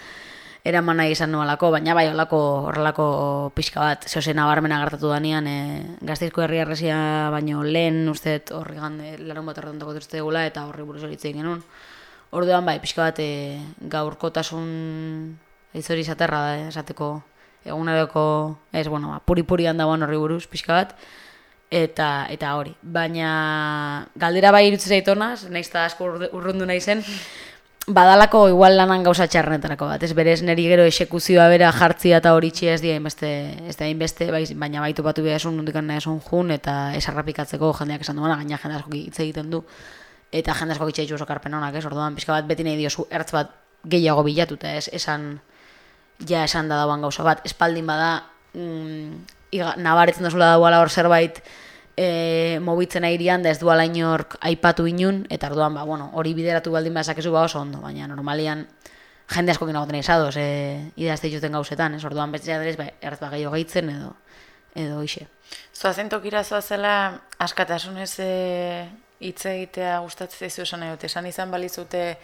eraman nahi izan nualako, baina bai olako horrelako pixka bat, zehose nabarmena gertatu danean, e, gazteizko herri arresia baino lehen, uste horri gande, larun bat erretuntako duzte gula, eta horri buruz horitzen genuen. Orduan bai, pixka bat, e, gaurkotasun izori izaterra da, esateko eguneroko, ez, bueno, ba, puri-purian dagoen horri buruz, pixka bat, eta eta hori. Baina galdera bai irutzen zaitonaz, nahiz eta asko urrundu nahi zen, badalako igual lanan gauza txarrenetarako bat, ez berez neri gero esekuzioa bera jartzia eta hori ez dira inbeste, ez da inbeste, bai, baina baitu batu behar esun nundikan nahi esun jun, eta esarrapikatzeko jendeak esan duena, gaina jende asko hitz egiten du, eta jende asko hitz oso karpen honak, ez, orduan, pixka bat beti nahi diozu ertz bat gehiago bilatuta, ez, esan, ja esan da dauan gauza bat, espaldin bada, mm, iga, nabaretzen duzula dauala hor zerbait, e, mobitzen airian da ez duala inork aipatu inun, eta orduan, ba, bueno, hori bideratu baldin bazakezu ba oso ondo, baina normalian jende asko kina goten izadoz, e, idazte juten gauzetan, ez orduan beste adrez, ba, erraz ba, gehiago gehitzen edo, edo ixe. Zoazen tokira zoazela askatasunez e, hitz egitea gustatzen zaizu esan nahi esan izan balizute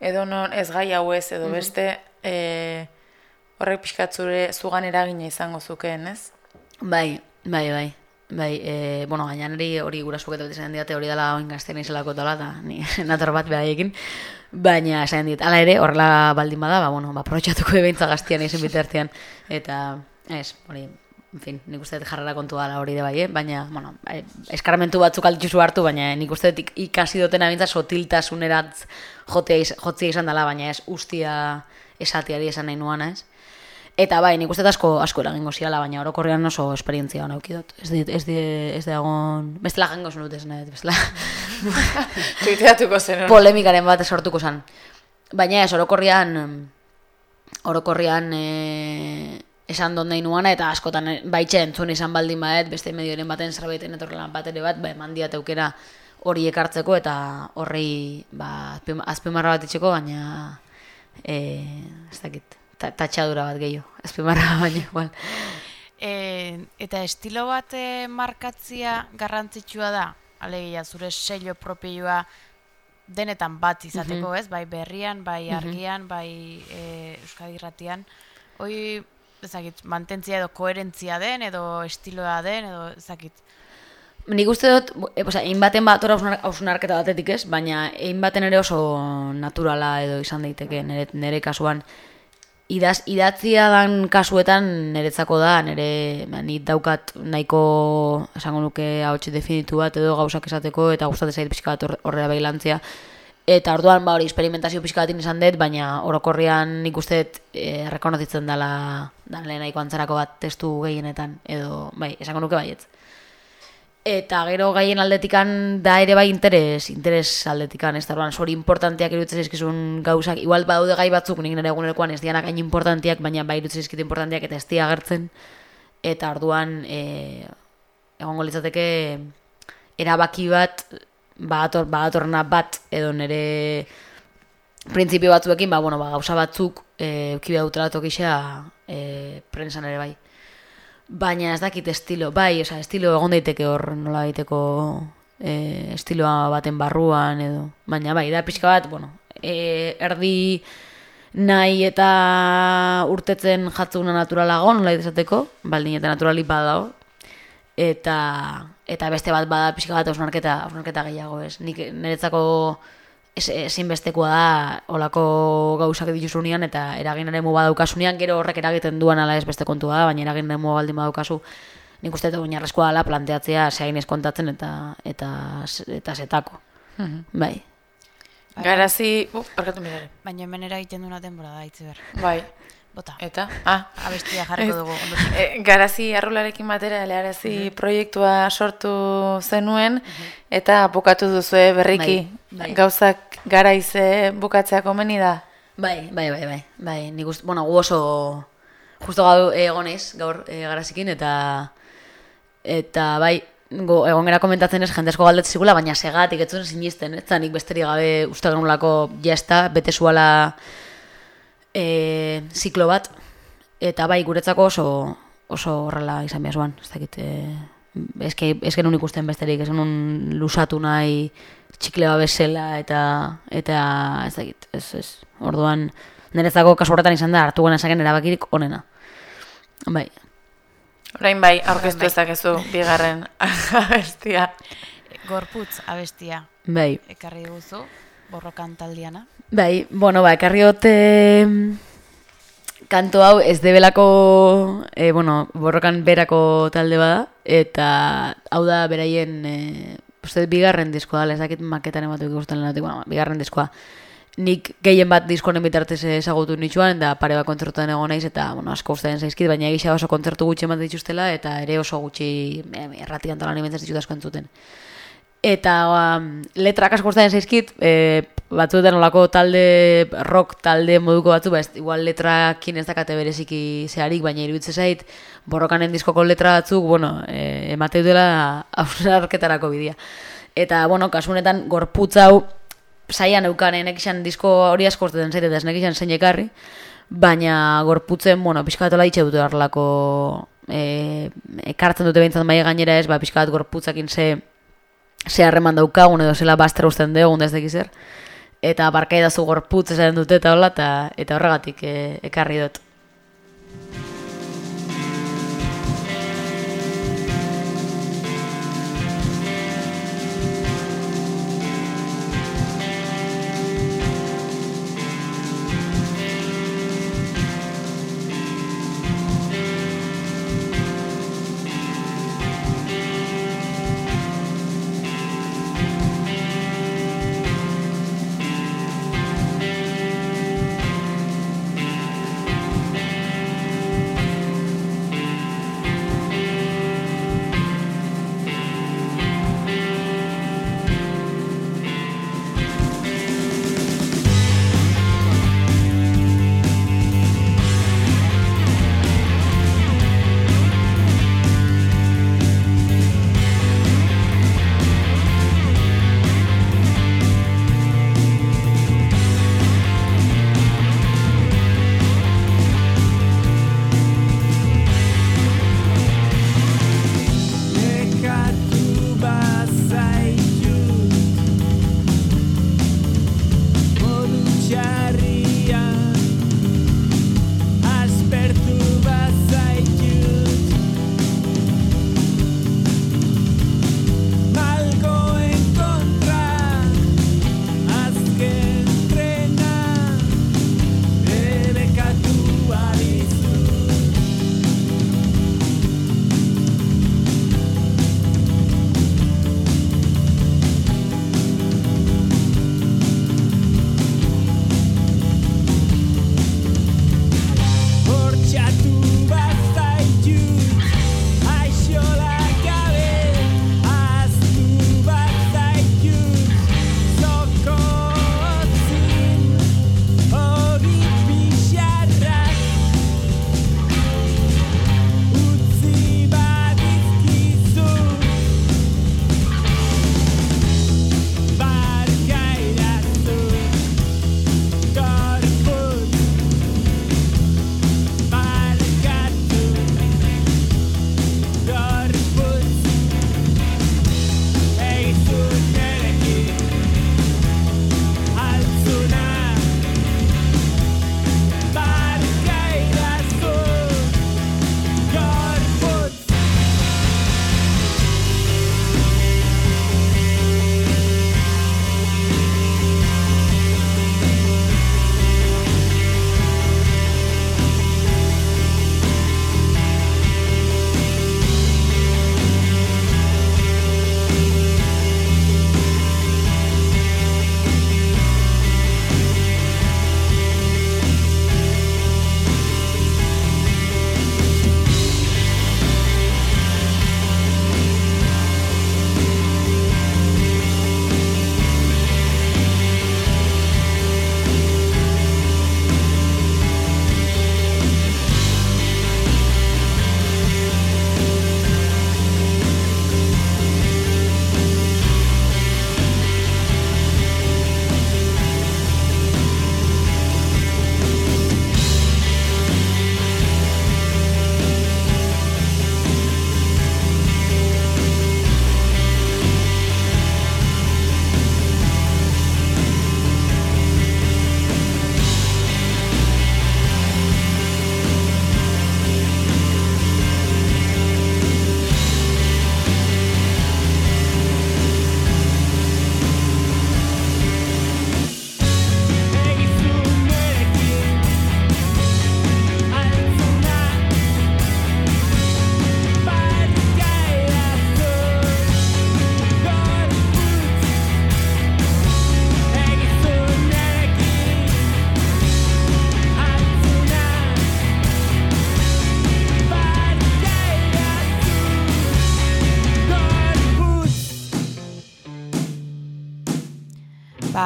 edo non ez gai hau ez edo mhm. beste e, horrek pixkatzure zugan eragina izango zukeen, ez? Bai, bai, bai. Bai, e, bueno, gaina niri hori gurasuk eta esan diate hori dela oin gaztean izelako dela, eta ni nator bat behaiekin. Baina esan dit, ala ere, horrela baldin bada, ba, bueno, ba, protxatuko ebintza gaztian izin bitartean. Eta, ez, hori, en fin, nik uste jarrara kontu dela hori de bai, eh? baina, bueno, bai, eskarmentu batzuk altitzuzu hartu, baina nik uste ikasi duten abintza sotiltasunerat jotzia izan dela, baina ez ustia esatiari esan nahi nuan, ez? Eta bai, nik uste asko asko eragingo ziala, baina orokorrean oso esperientzia hona eukidot. Ez di, ez di, ez di agon... Bestela jengo zenut ez, nahi, bestela... Tuiteatuko zen. Polemikaren bat sortuko zen. Baina ez, orokorrean... Orokorrean... E, esan don nahi nuana, eta askotan eh, baitxe entzun izan baldin baet, beste medioaren baten zerbaiten etorrelan bat ere bat, ba, eman diat eukera hori ekartzeko, eta horrei, ba, azpimarra bat itxeko, baina... E, ez dakit tatxadura bat gehiago, azpimarra baina, igual. E, eta estilo bat e, markatzia garrantzitsua da, alegia, zure sello propioa denetan bat izateko, mm ez? Bai berrian, bai mhm. argian, bai e, Euskadi ratian. Hoi, ezakit, mantentzia edo koherentzia den, edo estiloa den, edo ezakit. Nik uste dut, e, oza, egin baten bat hausunarketa batetik ez, baina egin baten ere oso naturala edo izan daiteke nire, nire kasuan idaz, idatzia dan kasuetan niretzako da, nire ba, ni daukat nahiko esango nuke ahotsi definitu bat edo gauzak esateko eta gustatzen zait pixka bat horrela behilantzia. Eta orduan ba hori esperimentazio pixka batin izan dut, baina orokorrian nik uste e, rekonozitzen dela dan nahiko antzarako bat testu gehienetan edo bai, esango nuke baietz. Eta gero gaien aldetikan da ere bai interes, interes aldetikan, ez da orduan, hori importanteak iruditzen zaizkizun gauzak, igual badaude gai batzuk nik nire egunerokoan ez dianak gain importanteak, baina bai iruditzen zaizkit importanteak eta ez dia agertzen, eta orduan e, egongo litzateke erabaki bat, badator, badatorna bat, edo nire printzipio batzuekin, ba, bueno, ba, gauza batzuk, e, ukibia dutela tokixea, e, prensan ere bai. Baina ez dakit estilo, bai, oza, estilo egon daiteke hor nola daiteko e, estiloa baten barruan edo. Baina bai, da pixka bat, bueno, e, erdi nahi eta urtetzen jatzuna naturalago, nola izateko, baldin eta naturali badao. Eta, eta beste bat bada pixka bat osnarketa, osnarketa gehiago ez. Nik niretzako ezinbestekoa da olako gauzak dituzunean eta eragin ere badaukasunean gero horrek eragiten duan ala ez beste kontua da, baina eragin ere baldin badaukazu nik uste dut oinarrezkoa dela planteatzea zehain ez kontatzen eta eta eta zetako. Bai. Garazi, uh, barkatu mirare. Baina hemen eragiten duna denbora da, itziber. Bai. Bota, Eta, ah, abestia jarriko dugu. E, garazi arrularekin batera elearazi proiektua sortu zenuen eta bukatu duzue berriki Bai, bai. gauzak garaize bukatzea komeni da. Bai, bai, bai, bai. Bai, nik uste, bueno, gu oso justo gau egonez gaur e, garazikin eta eta bai, go, egon gara komentatzen ez jendesko galdet zigula, baina segatik etzuen sinisten, ez nik besterik gabe uste genulako jesta, bete zuala e, ziklo bat, eta bai, guretzako oso oso horrela izan behar zuan, ez dakit, e, eske, ez genuen ikusten besterik, ez genuen lusatu nahi txikle babesela eta eta ez dakit, ez, ez. Orduan, niretzako kasu horretan izan da hartu genezaken erabakirik onena. Bai, Orain bai, aurkeztu ezakezu bigarren abestia. Gorputz abestia bai. ekarri diguzu, borrokan taldiana. Bai, bueno, ba, ekarri hote kanto hau ez debelako, e, bueno, borrokan berako talde bada, eta hau da beraien, e, uste bigarren diskoa, dela, ez dakit maketan ematuk ikusten lehenatik, bueno, bigarren diskoa. Nik gehien bat diskonen bitartez ezagutu nitsuan, da pare bat kontzertuan egon naiz, eta, bueno, asko ustean zaizkit, baina egisa oso kontzertu gutxi ematen dituztela, eta ere oso gutxi e, erratian talan imentzen ditut asko entzuten. Eta um, letrak asko gustatzen zaizkit, e, batzuetan olako talde, rock talde moduko batzu, ba, ez, igual letrakin ez dakate bereziki zeharik, baina iruditzen zait, borrokanen diskoko letra batzuk, bueno, e, emate dela hausnarketarako bidea. Eta, bueno, kasu honetan gorputz hau, saian eukanen ekizan disko hori asko gustatzen zait, eta ez nekizan zein ekarri, baina gorputzen, bueno, pixka bat itxe dute horrelako, e, ekartzen dute behintzat maia gainera ez, ba, pixka bat gorputzakin ze, ze harreman daukagun edo zela baster usten dugun ez dakiz zer. Eta barkai dazu gorputz esaten dute eta hola, eta, eta horregatik e, ekarri dut.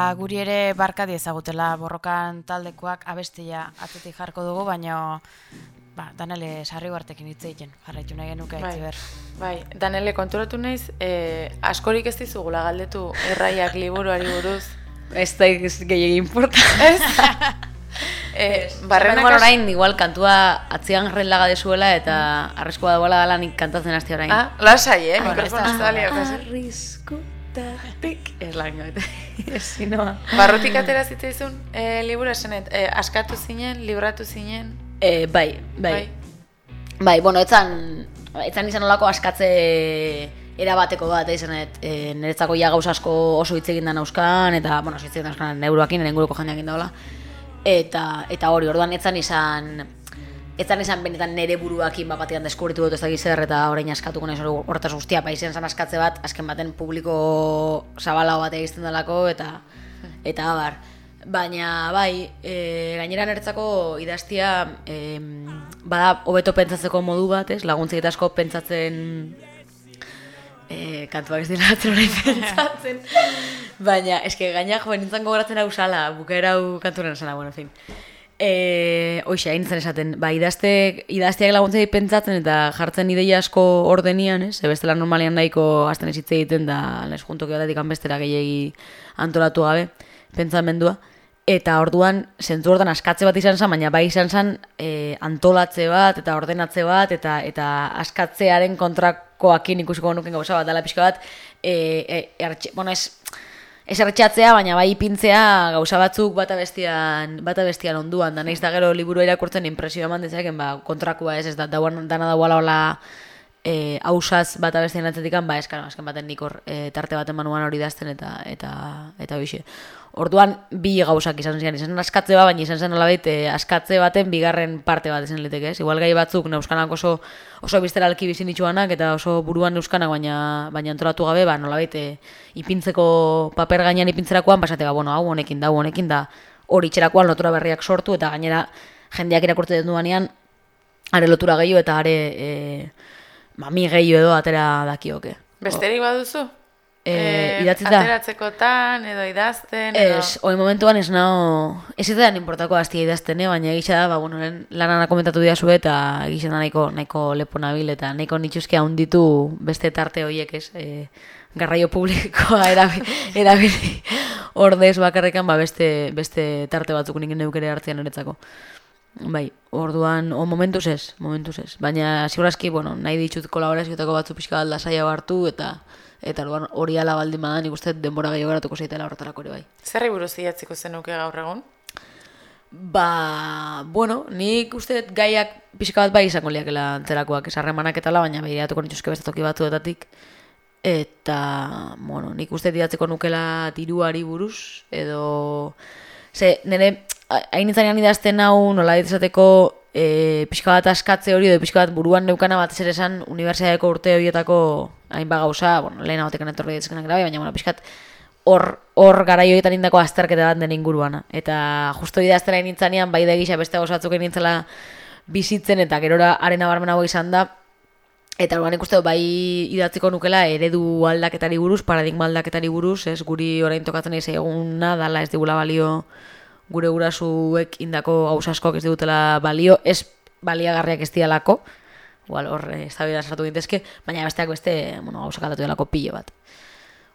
Ba, guri ere barkadi ezagutela borrokan taldekoak abestia atzetik jarko dugu, baina ba, danele sarri bartekin hitz egiten, jarraitu nahi genuke Bai. ber. Bai, Danele, konturatu naiz, eh, askorik ez dizugula galdetu erraiak liburuari buruz. Ez da gehiagin importa. Ez? eh, barrenak Barrenak as- orain, igual, kantua atzian jarrelaga dezuela eta arreskoa dagoela dela nik kantatzen hasti orain. Ah, lasai, eh? Bueno, Mikrofono ez ez da- Arriskutatik. Ez lan gaite. Ez sinoa. Barrutik atera zitzaizun eh, libura esanet, eh, askatu zinen, libratu zinen. Eh, bai, bai. Bai. Bai, bueno, etzan, etzan izan olako askatze erabateko bat, eh, izan, et, e, niretzako ja gauza asko oso hitz egin da nauzkan, eta, bueno, oso hitz egin da nauzkan neuroakin, nire inguruko jendeakin daola. Eta, eta hori, orduan etzan izan, etzan izan benetan nere buruakin bat batean deskubritu dut ez dakit zer eta orain askatuko naiz hori hortaz guztia, ba izan askatze bat, azken baten publiko zabalago bat egizten delako, eta, eta abar. Baina, bai, e, gainera niretzako idaztia e, bada hobeto pentsatzeko modu bat, ez? Laguntzik asko pentsatzen e, kantuak ez dira atzen orain pentsatzen. Baina, eske gaina jo nintzen gogoratzen hau sala, bukaera hau kanturen esana, bueno, en fin. E, hoxe, hain zen esaten, ba, idazte, idazteak laguntzei pentsatzen eta jartzen ideia asko ordenian, ez? Ebestela normalean nahiko azten ez hitz egiten da, les juntoki batetik bestera gehiegi antolatu gabe, pentsamendua. Eta orduan, zentzu ordan askatze bat izan zen, baina bai izan zen e, antolatze bat, eta ordenatze bat, eta eta askatzearen kontrakoakin ikusiko nuken gauza bat, dela pixka bat, e, e, ertxe, bueno, ez, ez erretxatzea, baina bai ipintzea gauza batzuk bata bestian, bata bestian onduan, da naiz da gero liburu irakurtzen impresio eman dezaken, ba, kontrakoa ez, ez da, dauan, dana dauala hola e, hausaz bata bestian atzetikan, ba, eskara, azken baten nik hor e, tarte baten manuan hori dazten eta, eta, eta hoxe. Orduan, bi gauzak izan ziren, izan askatze bat, baina izan zen nolabait e, askatze baten bigarren parte bat izan liteke, ez? Igual gai batzuk neuskanak oso oso bizteralki bizi nitsuanak eta oso buruan euskanak, baina baina antolatu gabe, ba nolabait e, ipintzeko paper gainean ipintzerakoan basatega, bueno, hau honekin da, honekin da, hori itxerakoan lotura berriak sortu eta gainera jendeak irakurtzen dut duanean are lotura gehiago eta are e, mami gehiago edo atera dakioke. Besterik baduzu? Eh, idatzi da? Ateratzekotan, edo idazten, edo... Ez, hori momentuan ez nao, ez zidan importako hastia idazten, eh? baina egisa da, ba, bueno, lanana komentatu diazu eta egisa da nahiko, nahiko lepo nabil eta nahiko nituzke handitu beste tarte horiek, ez? E, garraio publikoa erabi- erabili ordez bakarrekan ba, beste, beste tarte batzuk nik neukere hartzean eretzako. Bai, orduan, o momentuz ez, momentuz ez. Baina, segurazki, bueno, nahi ditut kolaborazioetako batzu pixka bat lasaia hartu eta eta orduan hori ala baldin badan nik uste dut denbora gehiago garatuko zaitela horretarako ere bai. Zerri buruz idatziko zenuke gaur egun? Ba, bueno, nik uste gaiak pixka bat bai izango liakela antzerakoak esarremanak eta la, baina behiratuko nituzke beste toki batzuetatik. Eta, bueno, nik uste dut idatzeko nukela diruari buruz, edo... Ze, nire, hain idazten hau, nola esateko e, pixka bat askatze hori, edo pixka bat buruan neukana bat zer esan unibertsitateko urte horietako hainbat gauza, bueno, lehen hautekan etorri ditzkenak grabe, baina, bueno, pixkat, hor hor garaioetan indako azterketa bat den inguruana. Eta justo idazten hain nintzanean, bai da gisa beste gauzatzuk nintzela bizitzen, eta gerora arena barmenago izan da, Eta orduan ikuste bai idatziko nukela eredu aldaketari buruz, paradigma aldaketari buruz, ez guri orain tokatzen ez eguna dala ez digula balio gure gurasuek indako gauza askok ez digutela balio, ez baliagarriak ez dialako, igual hor eh, eztabaida sartu gintezke, baina besteak beste, bueno, gauzak aldatu delako pilo bat.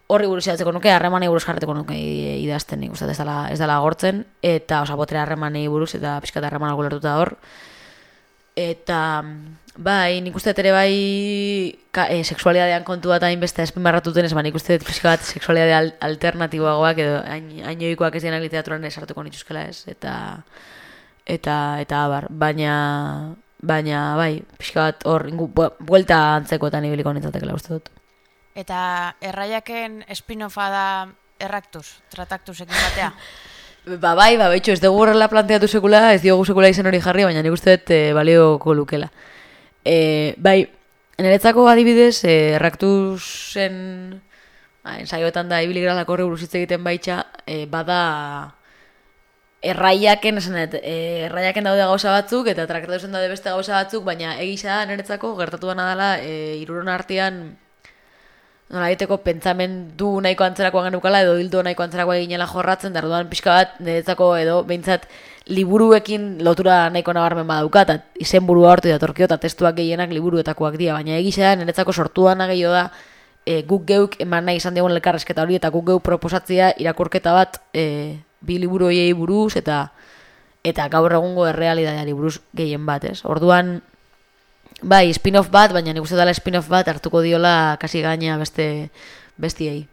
Horri buruz idatzeko nuke, harremanei buruz jarreteko nuke idazten nik uste ez dela, ez dela gortzen, eta osa botere harremanei buruz, eta pixka eta ulertuta hor, Eta, bai, nik uste ere bai ka, e, seksualidadean kontu bat hain beste azpimarratuten ez, ba, nik uste dut pixka bat seksualidade al alternatiboagoak edo hain, joikoak ez dienak literaturan esartuko nituzkela ez, eta, eta, eta abar, baina, baina, bai, pixka bat hor, ingu, bu- buelta antzekoetan ibiliko nintzatekela uste dut. Eta erraiaken spin-offa da erraktuz, trataktusekin batea. Ba bai, ba betxo, ez dugu horrela planteatu sekula, ez diogu sekula izen hori jarri, baina nik uste dut e, balioko lukela. E, bai, niretzako adibidez, e, Raktusen ba, ensaioetan da ibili geralako horre egiten baitxa, e, bada erraiaken, esan dut, e, erraiaken daude gauza batzuk, eta traktatusen daude beste gauza batzuk, baina egisa da niretzako gertatu dena dela, e, iruron artean nola egiteko pentsamendu nahiko antzerakoa genukala edo hildo nahiko antzerakoa eginela jorratzen, da orduan pixka bat niretzako edo behintzat liburuekin lotura nahiko nabarmen badauka, eta izenburua hortu datorkio, eta testuak gehienak liburuetakoak dira, baina egisa da, niretzako sortu dana gehiago da, e, guk geuk eman nahi izan digun elkarrezketa hori, eta guk geuk proposatzea irakurketa bat e, bi liburu horiei buruz, eta eta gaur egungo errealidadeari buruz gehien bat, ez? Orduan, bai, spin-off bat, baina nik uste dela spin-off bat hartuko diola kasi gaina beste bestiei.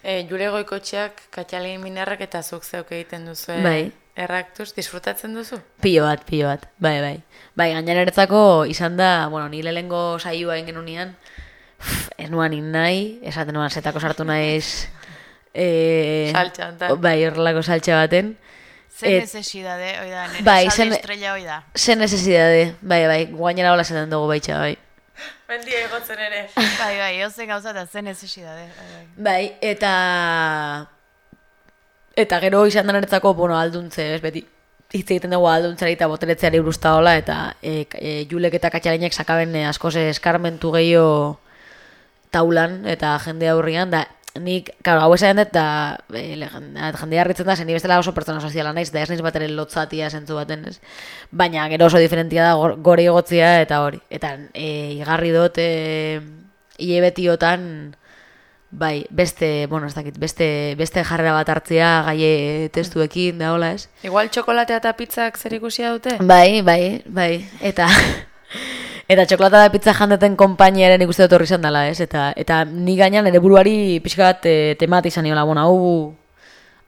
E, jure goikotxeak, katxalin minarrak eta zuk zeuk egiten duzu. Bai. Erraktuz, disfrutatzen duzu? Pilo bat, pilo bat, bai, bai. Bai, gaineretzako izan da, bueno, ni lehengo saioa egin genunian, ez nuan in nahi, esaten nuan setako sartu naiz... E, Saltxa, honetan. Bai, horrelako saltxa baten. Zen Et- necesidade, hoi da, nire Bai, zen- estrella hoi da. Zen necesidade, bai, bai, guainera hola zaten dugu baitxa, bai. Mendia egotzen ere. Bai, bai, eozen gauza eta zen necesidade. Bai, bai. Bai, eta... Eta gero izan denaretzako, bueno, alduntze, ez beti hitz egiten dugu alduntzari eta boteretzeari buruzta hola, eta e, e, julek eta katxarinek sakaben e, askoz eskarmentu gehiago taulan eta jende aurrian, da nik, claro, hau esan dut, da e, jendea harritzen da, zen bestela oso pertsona soziala naiz, da ez naiz bat ere lotzatia zentzu baten, ez? Baina gero oso diferentia da gor- gore igotzia eta hori. Eta e, igarri dut e, hilebetiotan, bai, beste, bueno, ez dakit, beste, beste jarrera bat hartzea gaie testuekin, da hola, ez? Igual txokolatea eta pizzak zer ikusia dute? Bai, bai, bai, eta eta txokolata da pizza jandeten konpainiaren ikuste dut horri izan dela, ez? Eta, eta ni gainan nire buruari pixka bat e, temati izan niola, bueno, hau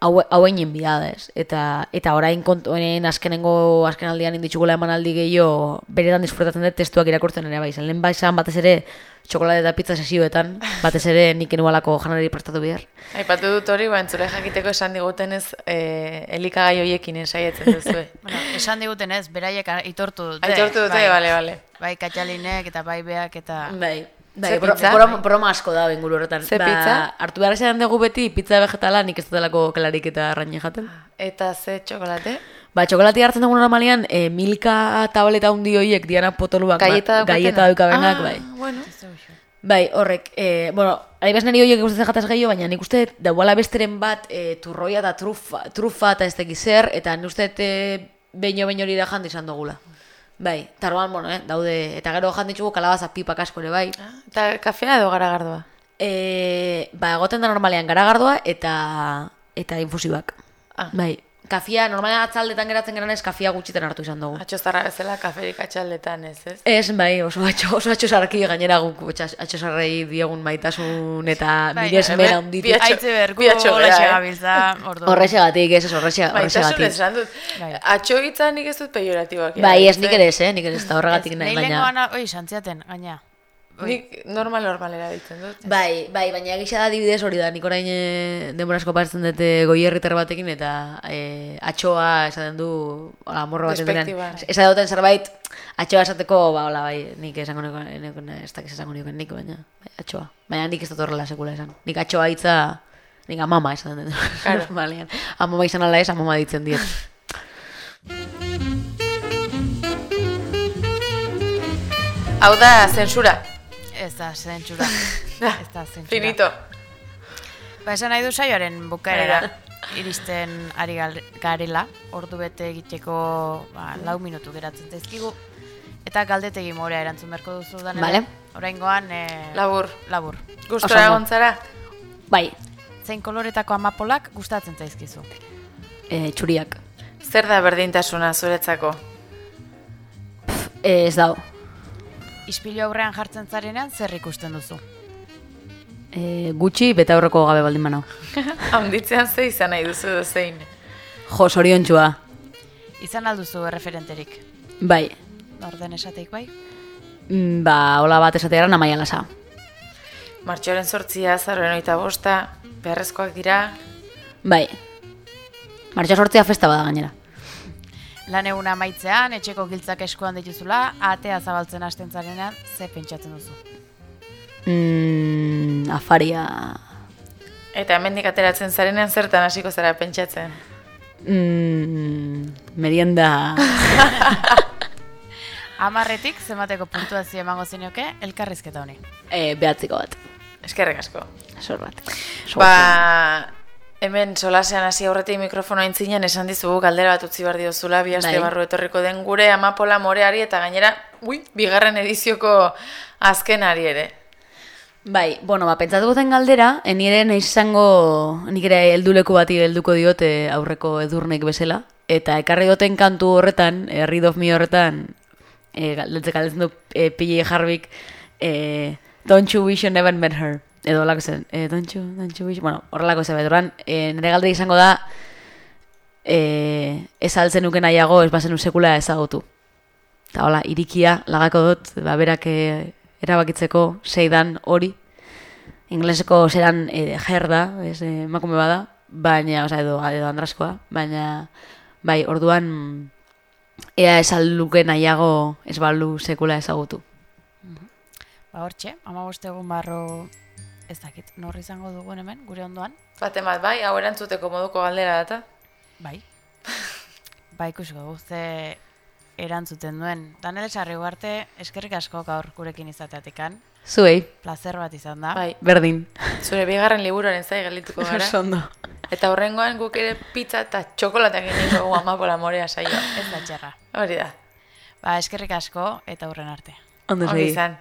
hau, hau egin bida, ez? Eta, eta orain kontu, orain azkenengo, azken aldian inditxugula emanaldi gehiago beretan disfrutatzen dut testuak irakurtzen ere bai. Lehen bai batez ere txokolate eta pizza sesioetan, batez ere nik enualako janari prestatu behar. Aipatu dut hori, ba, entzule jakiteko esan digutenez, e, elikagai hoiekin ensaiatzen duzue. Bueno, esan diguten ez, beraiek aitortu dute. Aitortu dute, bai. bale, bale. Bai, katxalinek eta bai beak eta... Bai. Bai, pizza? broma, broma asko da inguru horretan. Ze pizza? hartu behar esan dugu beti pizza vegetala nik ez dudalako kelarik eta arraine jaten. Eta ze txokolate? Ba, txokolatia hartzen dugu normalian, e, milka tableta hundi horiek diana potoluak. Gaieta ba, gaieta daukabenak, bai. Ah, bueno. Bai, horrek, e, bueno, adibes niri horiek gustatzen jataz gehiago, baina nik uste dauala besteren bat e, turroia eta trufa, trufa eta ez tekiz zer, eta nik uste e, beino beino hori da jandi izan dugula. Bai, eta orduan, bueno, eh, daude, eta gero jandi ditugu kalabaza pipak asko ere bai. Ah, Eta kafea edo garagardoa? E, ba, egoten da normalean garagardoa eta eta infusioak. Ah. Bai, kafia, normalean atzaldetan geratzen geran ez kafia gutxitan hartu izan dugu. Atxozarra bezala kaferik atxaldetan ez, ez? Ez, bai, oso atxo, oso atxo sarki gainera guk atxo sarrei diegun maitasun eta Bai, unditu. bi atxo- Aitze atxo hola gara, eh? gabiltza, ordu. Horrexegatik, ez, horrexe- Maitasun horrexegatik. esan dut. Bai. Atxo hitza nik ez dut peyoratiboak. Bai, ez nik ere ez, eh, nik ere ez, eta horregatik nahi, Nei baina... lengoan, oi, santziaten, gaina. Oi. Nik normal normal erabiltzen dut. Bai, bai, baina egisa da adibidez hori da, nik orain e, denbora asko pasatzen dute goierritar batekin eta e, atxoa esaten du, hola, morro baten diren. Despektiba. Esaten duten zerbait, atxoa esateko, ba, hola, bai, nik esango niko, niko ez dakiz esango niko nik, baina, bai, atxoa. Baina nik ez dut horrela sekula esan. Nik atxoa hitza, nik amama esaten dut, Claro. normalean. Amama izan ala ez, amama ditzen diet. Hau da, zensura. Ez da, zentsura. Ez da, zentsura. Finito. Ba, esan nahi du saioaren bukaerara iristen ari garela, ordu bete egiteko ba, lau minutu geratzen zaizkigu, eta galdetegi morea erantzun beharko duzu dan Vale. Oraingoan, e, Labur. labur. Gustora ondo. gontzara? Bai, Zein koloretako amapolak gustatzen zaizkizu? e, txuriak. Zer da berdintasuna zuretzako? E, ez dago. Ispilu aurrean jartzen zarenean zer ikusten duzu? E, gutxi, beta aurreko gabe baldin banau. Handitzean ze izan nahi duzu zein. Jo, soriontxua. Izan alduzu erreferenterik? Bai. Orden esateik bai? Mm, Ba, hola bat esatea gara namaia lasa. Martxoaren sortzia, zarroen oita bosta, beharrezkoak dira, Bai. Martxa sortzea festa bada gainera. Lan eguna amaitzean, etxeko giltzak eskuan dituzula, atea zabaltzen hasten zarenean, ze pentsatzen duzu? Mm, afaria... eta hemendik ateratzen zarenean zertan hasiko zara pentsatzen. Mm, merienda... Amarretik, zemateko puntuazio emango zenioke, elkarrizketa honi. e, behatziko bat. Eskerrik asko. Zor bat. Ba, hemen solasean hasi aurretik mikrofono aintzinen esan dizugu galdera bat utzi behar diozula bi aste Bai. barru etorriko den gure amapola moreari eta gainera, ui, bigarren edizioko azkenari ere. Bai, bueno, ba, pentsatu zen galdera, eh, nire nahi izango, nik ere helduleku bati helduko diote aurreko edurnek bezala, eta ekarri duten kantu horretan, eh, Read of Me horretan, e, galdetzen galdetzen du e, P.J. Harvick, e, Don't you wish you never met her? Edo horrelako zen, e, you, don't you wish, bueno, horrelako zen, beduran, e, nire galdera izango da, e, ez altzen nuke nahiago, ez bazen sekula ezagutu. Eta hola, irikia lagako dut, ba, berak eh, erabakitzeko seidan hori. Ingleseko zeran e, jer da, ez eh, emakume bada, baina, oza, edo, edo andraskoa, baina, bai, orduan, ea ez alduke nahiago ez balu sekula ezagutu. Ba, hortxe, ama egun barro ez dakit, norri izango dugun hemen, gure ondoan? Bate bat, bai, hau erantzuteko moduko galdera data. Bai. ba, ikusiko dugu ze erantzuten duen. Danele sarri ugarte, eskerrik asko gaur gurekin izateatikan. Zuei, Plazer bat izan da. Bai, berdin. zure bigarren liburuaren zai geldituko gara. Oso ondo. Eta horrengoan guk ere pizza eta txokolatak egin dugu amapola morea saioa. Ez da txerra. Hori da. Ba, eskerrik asko eta hurren arte. Ondo izan.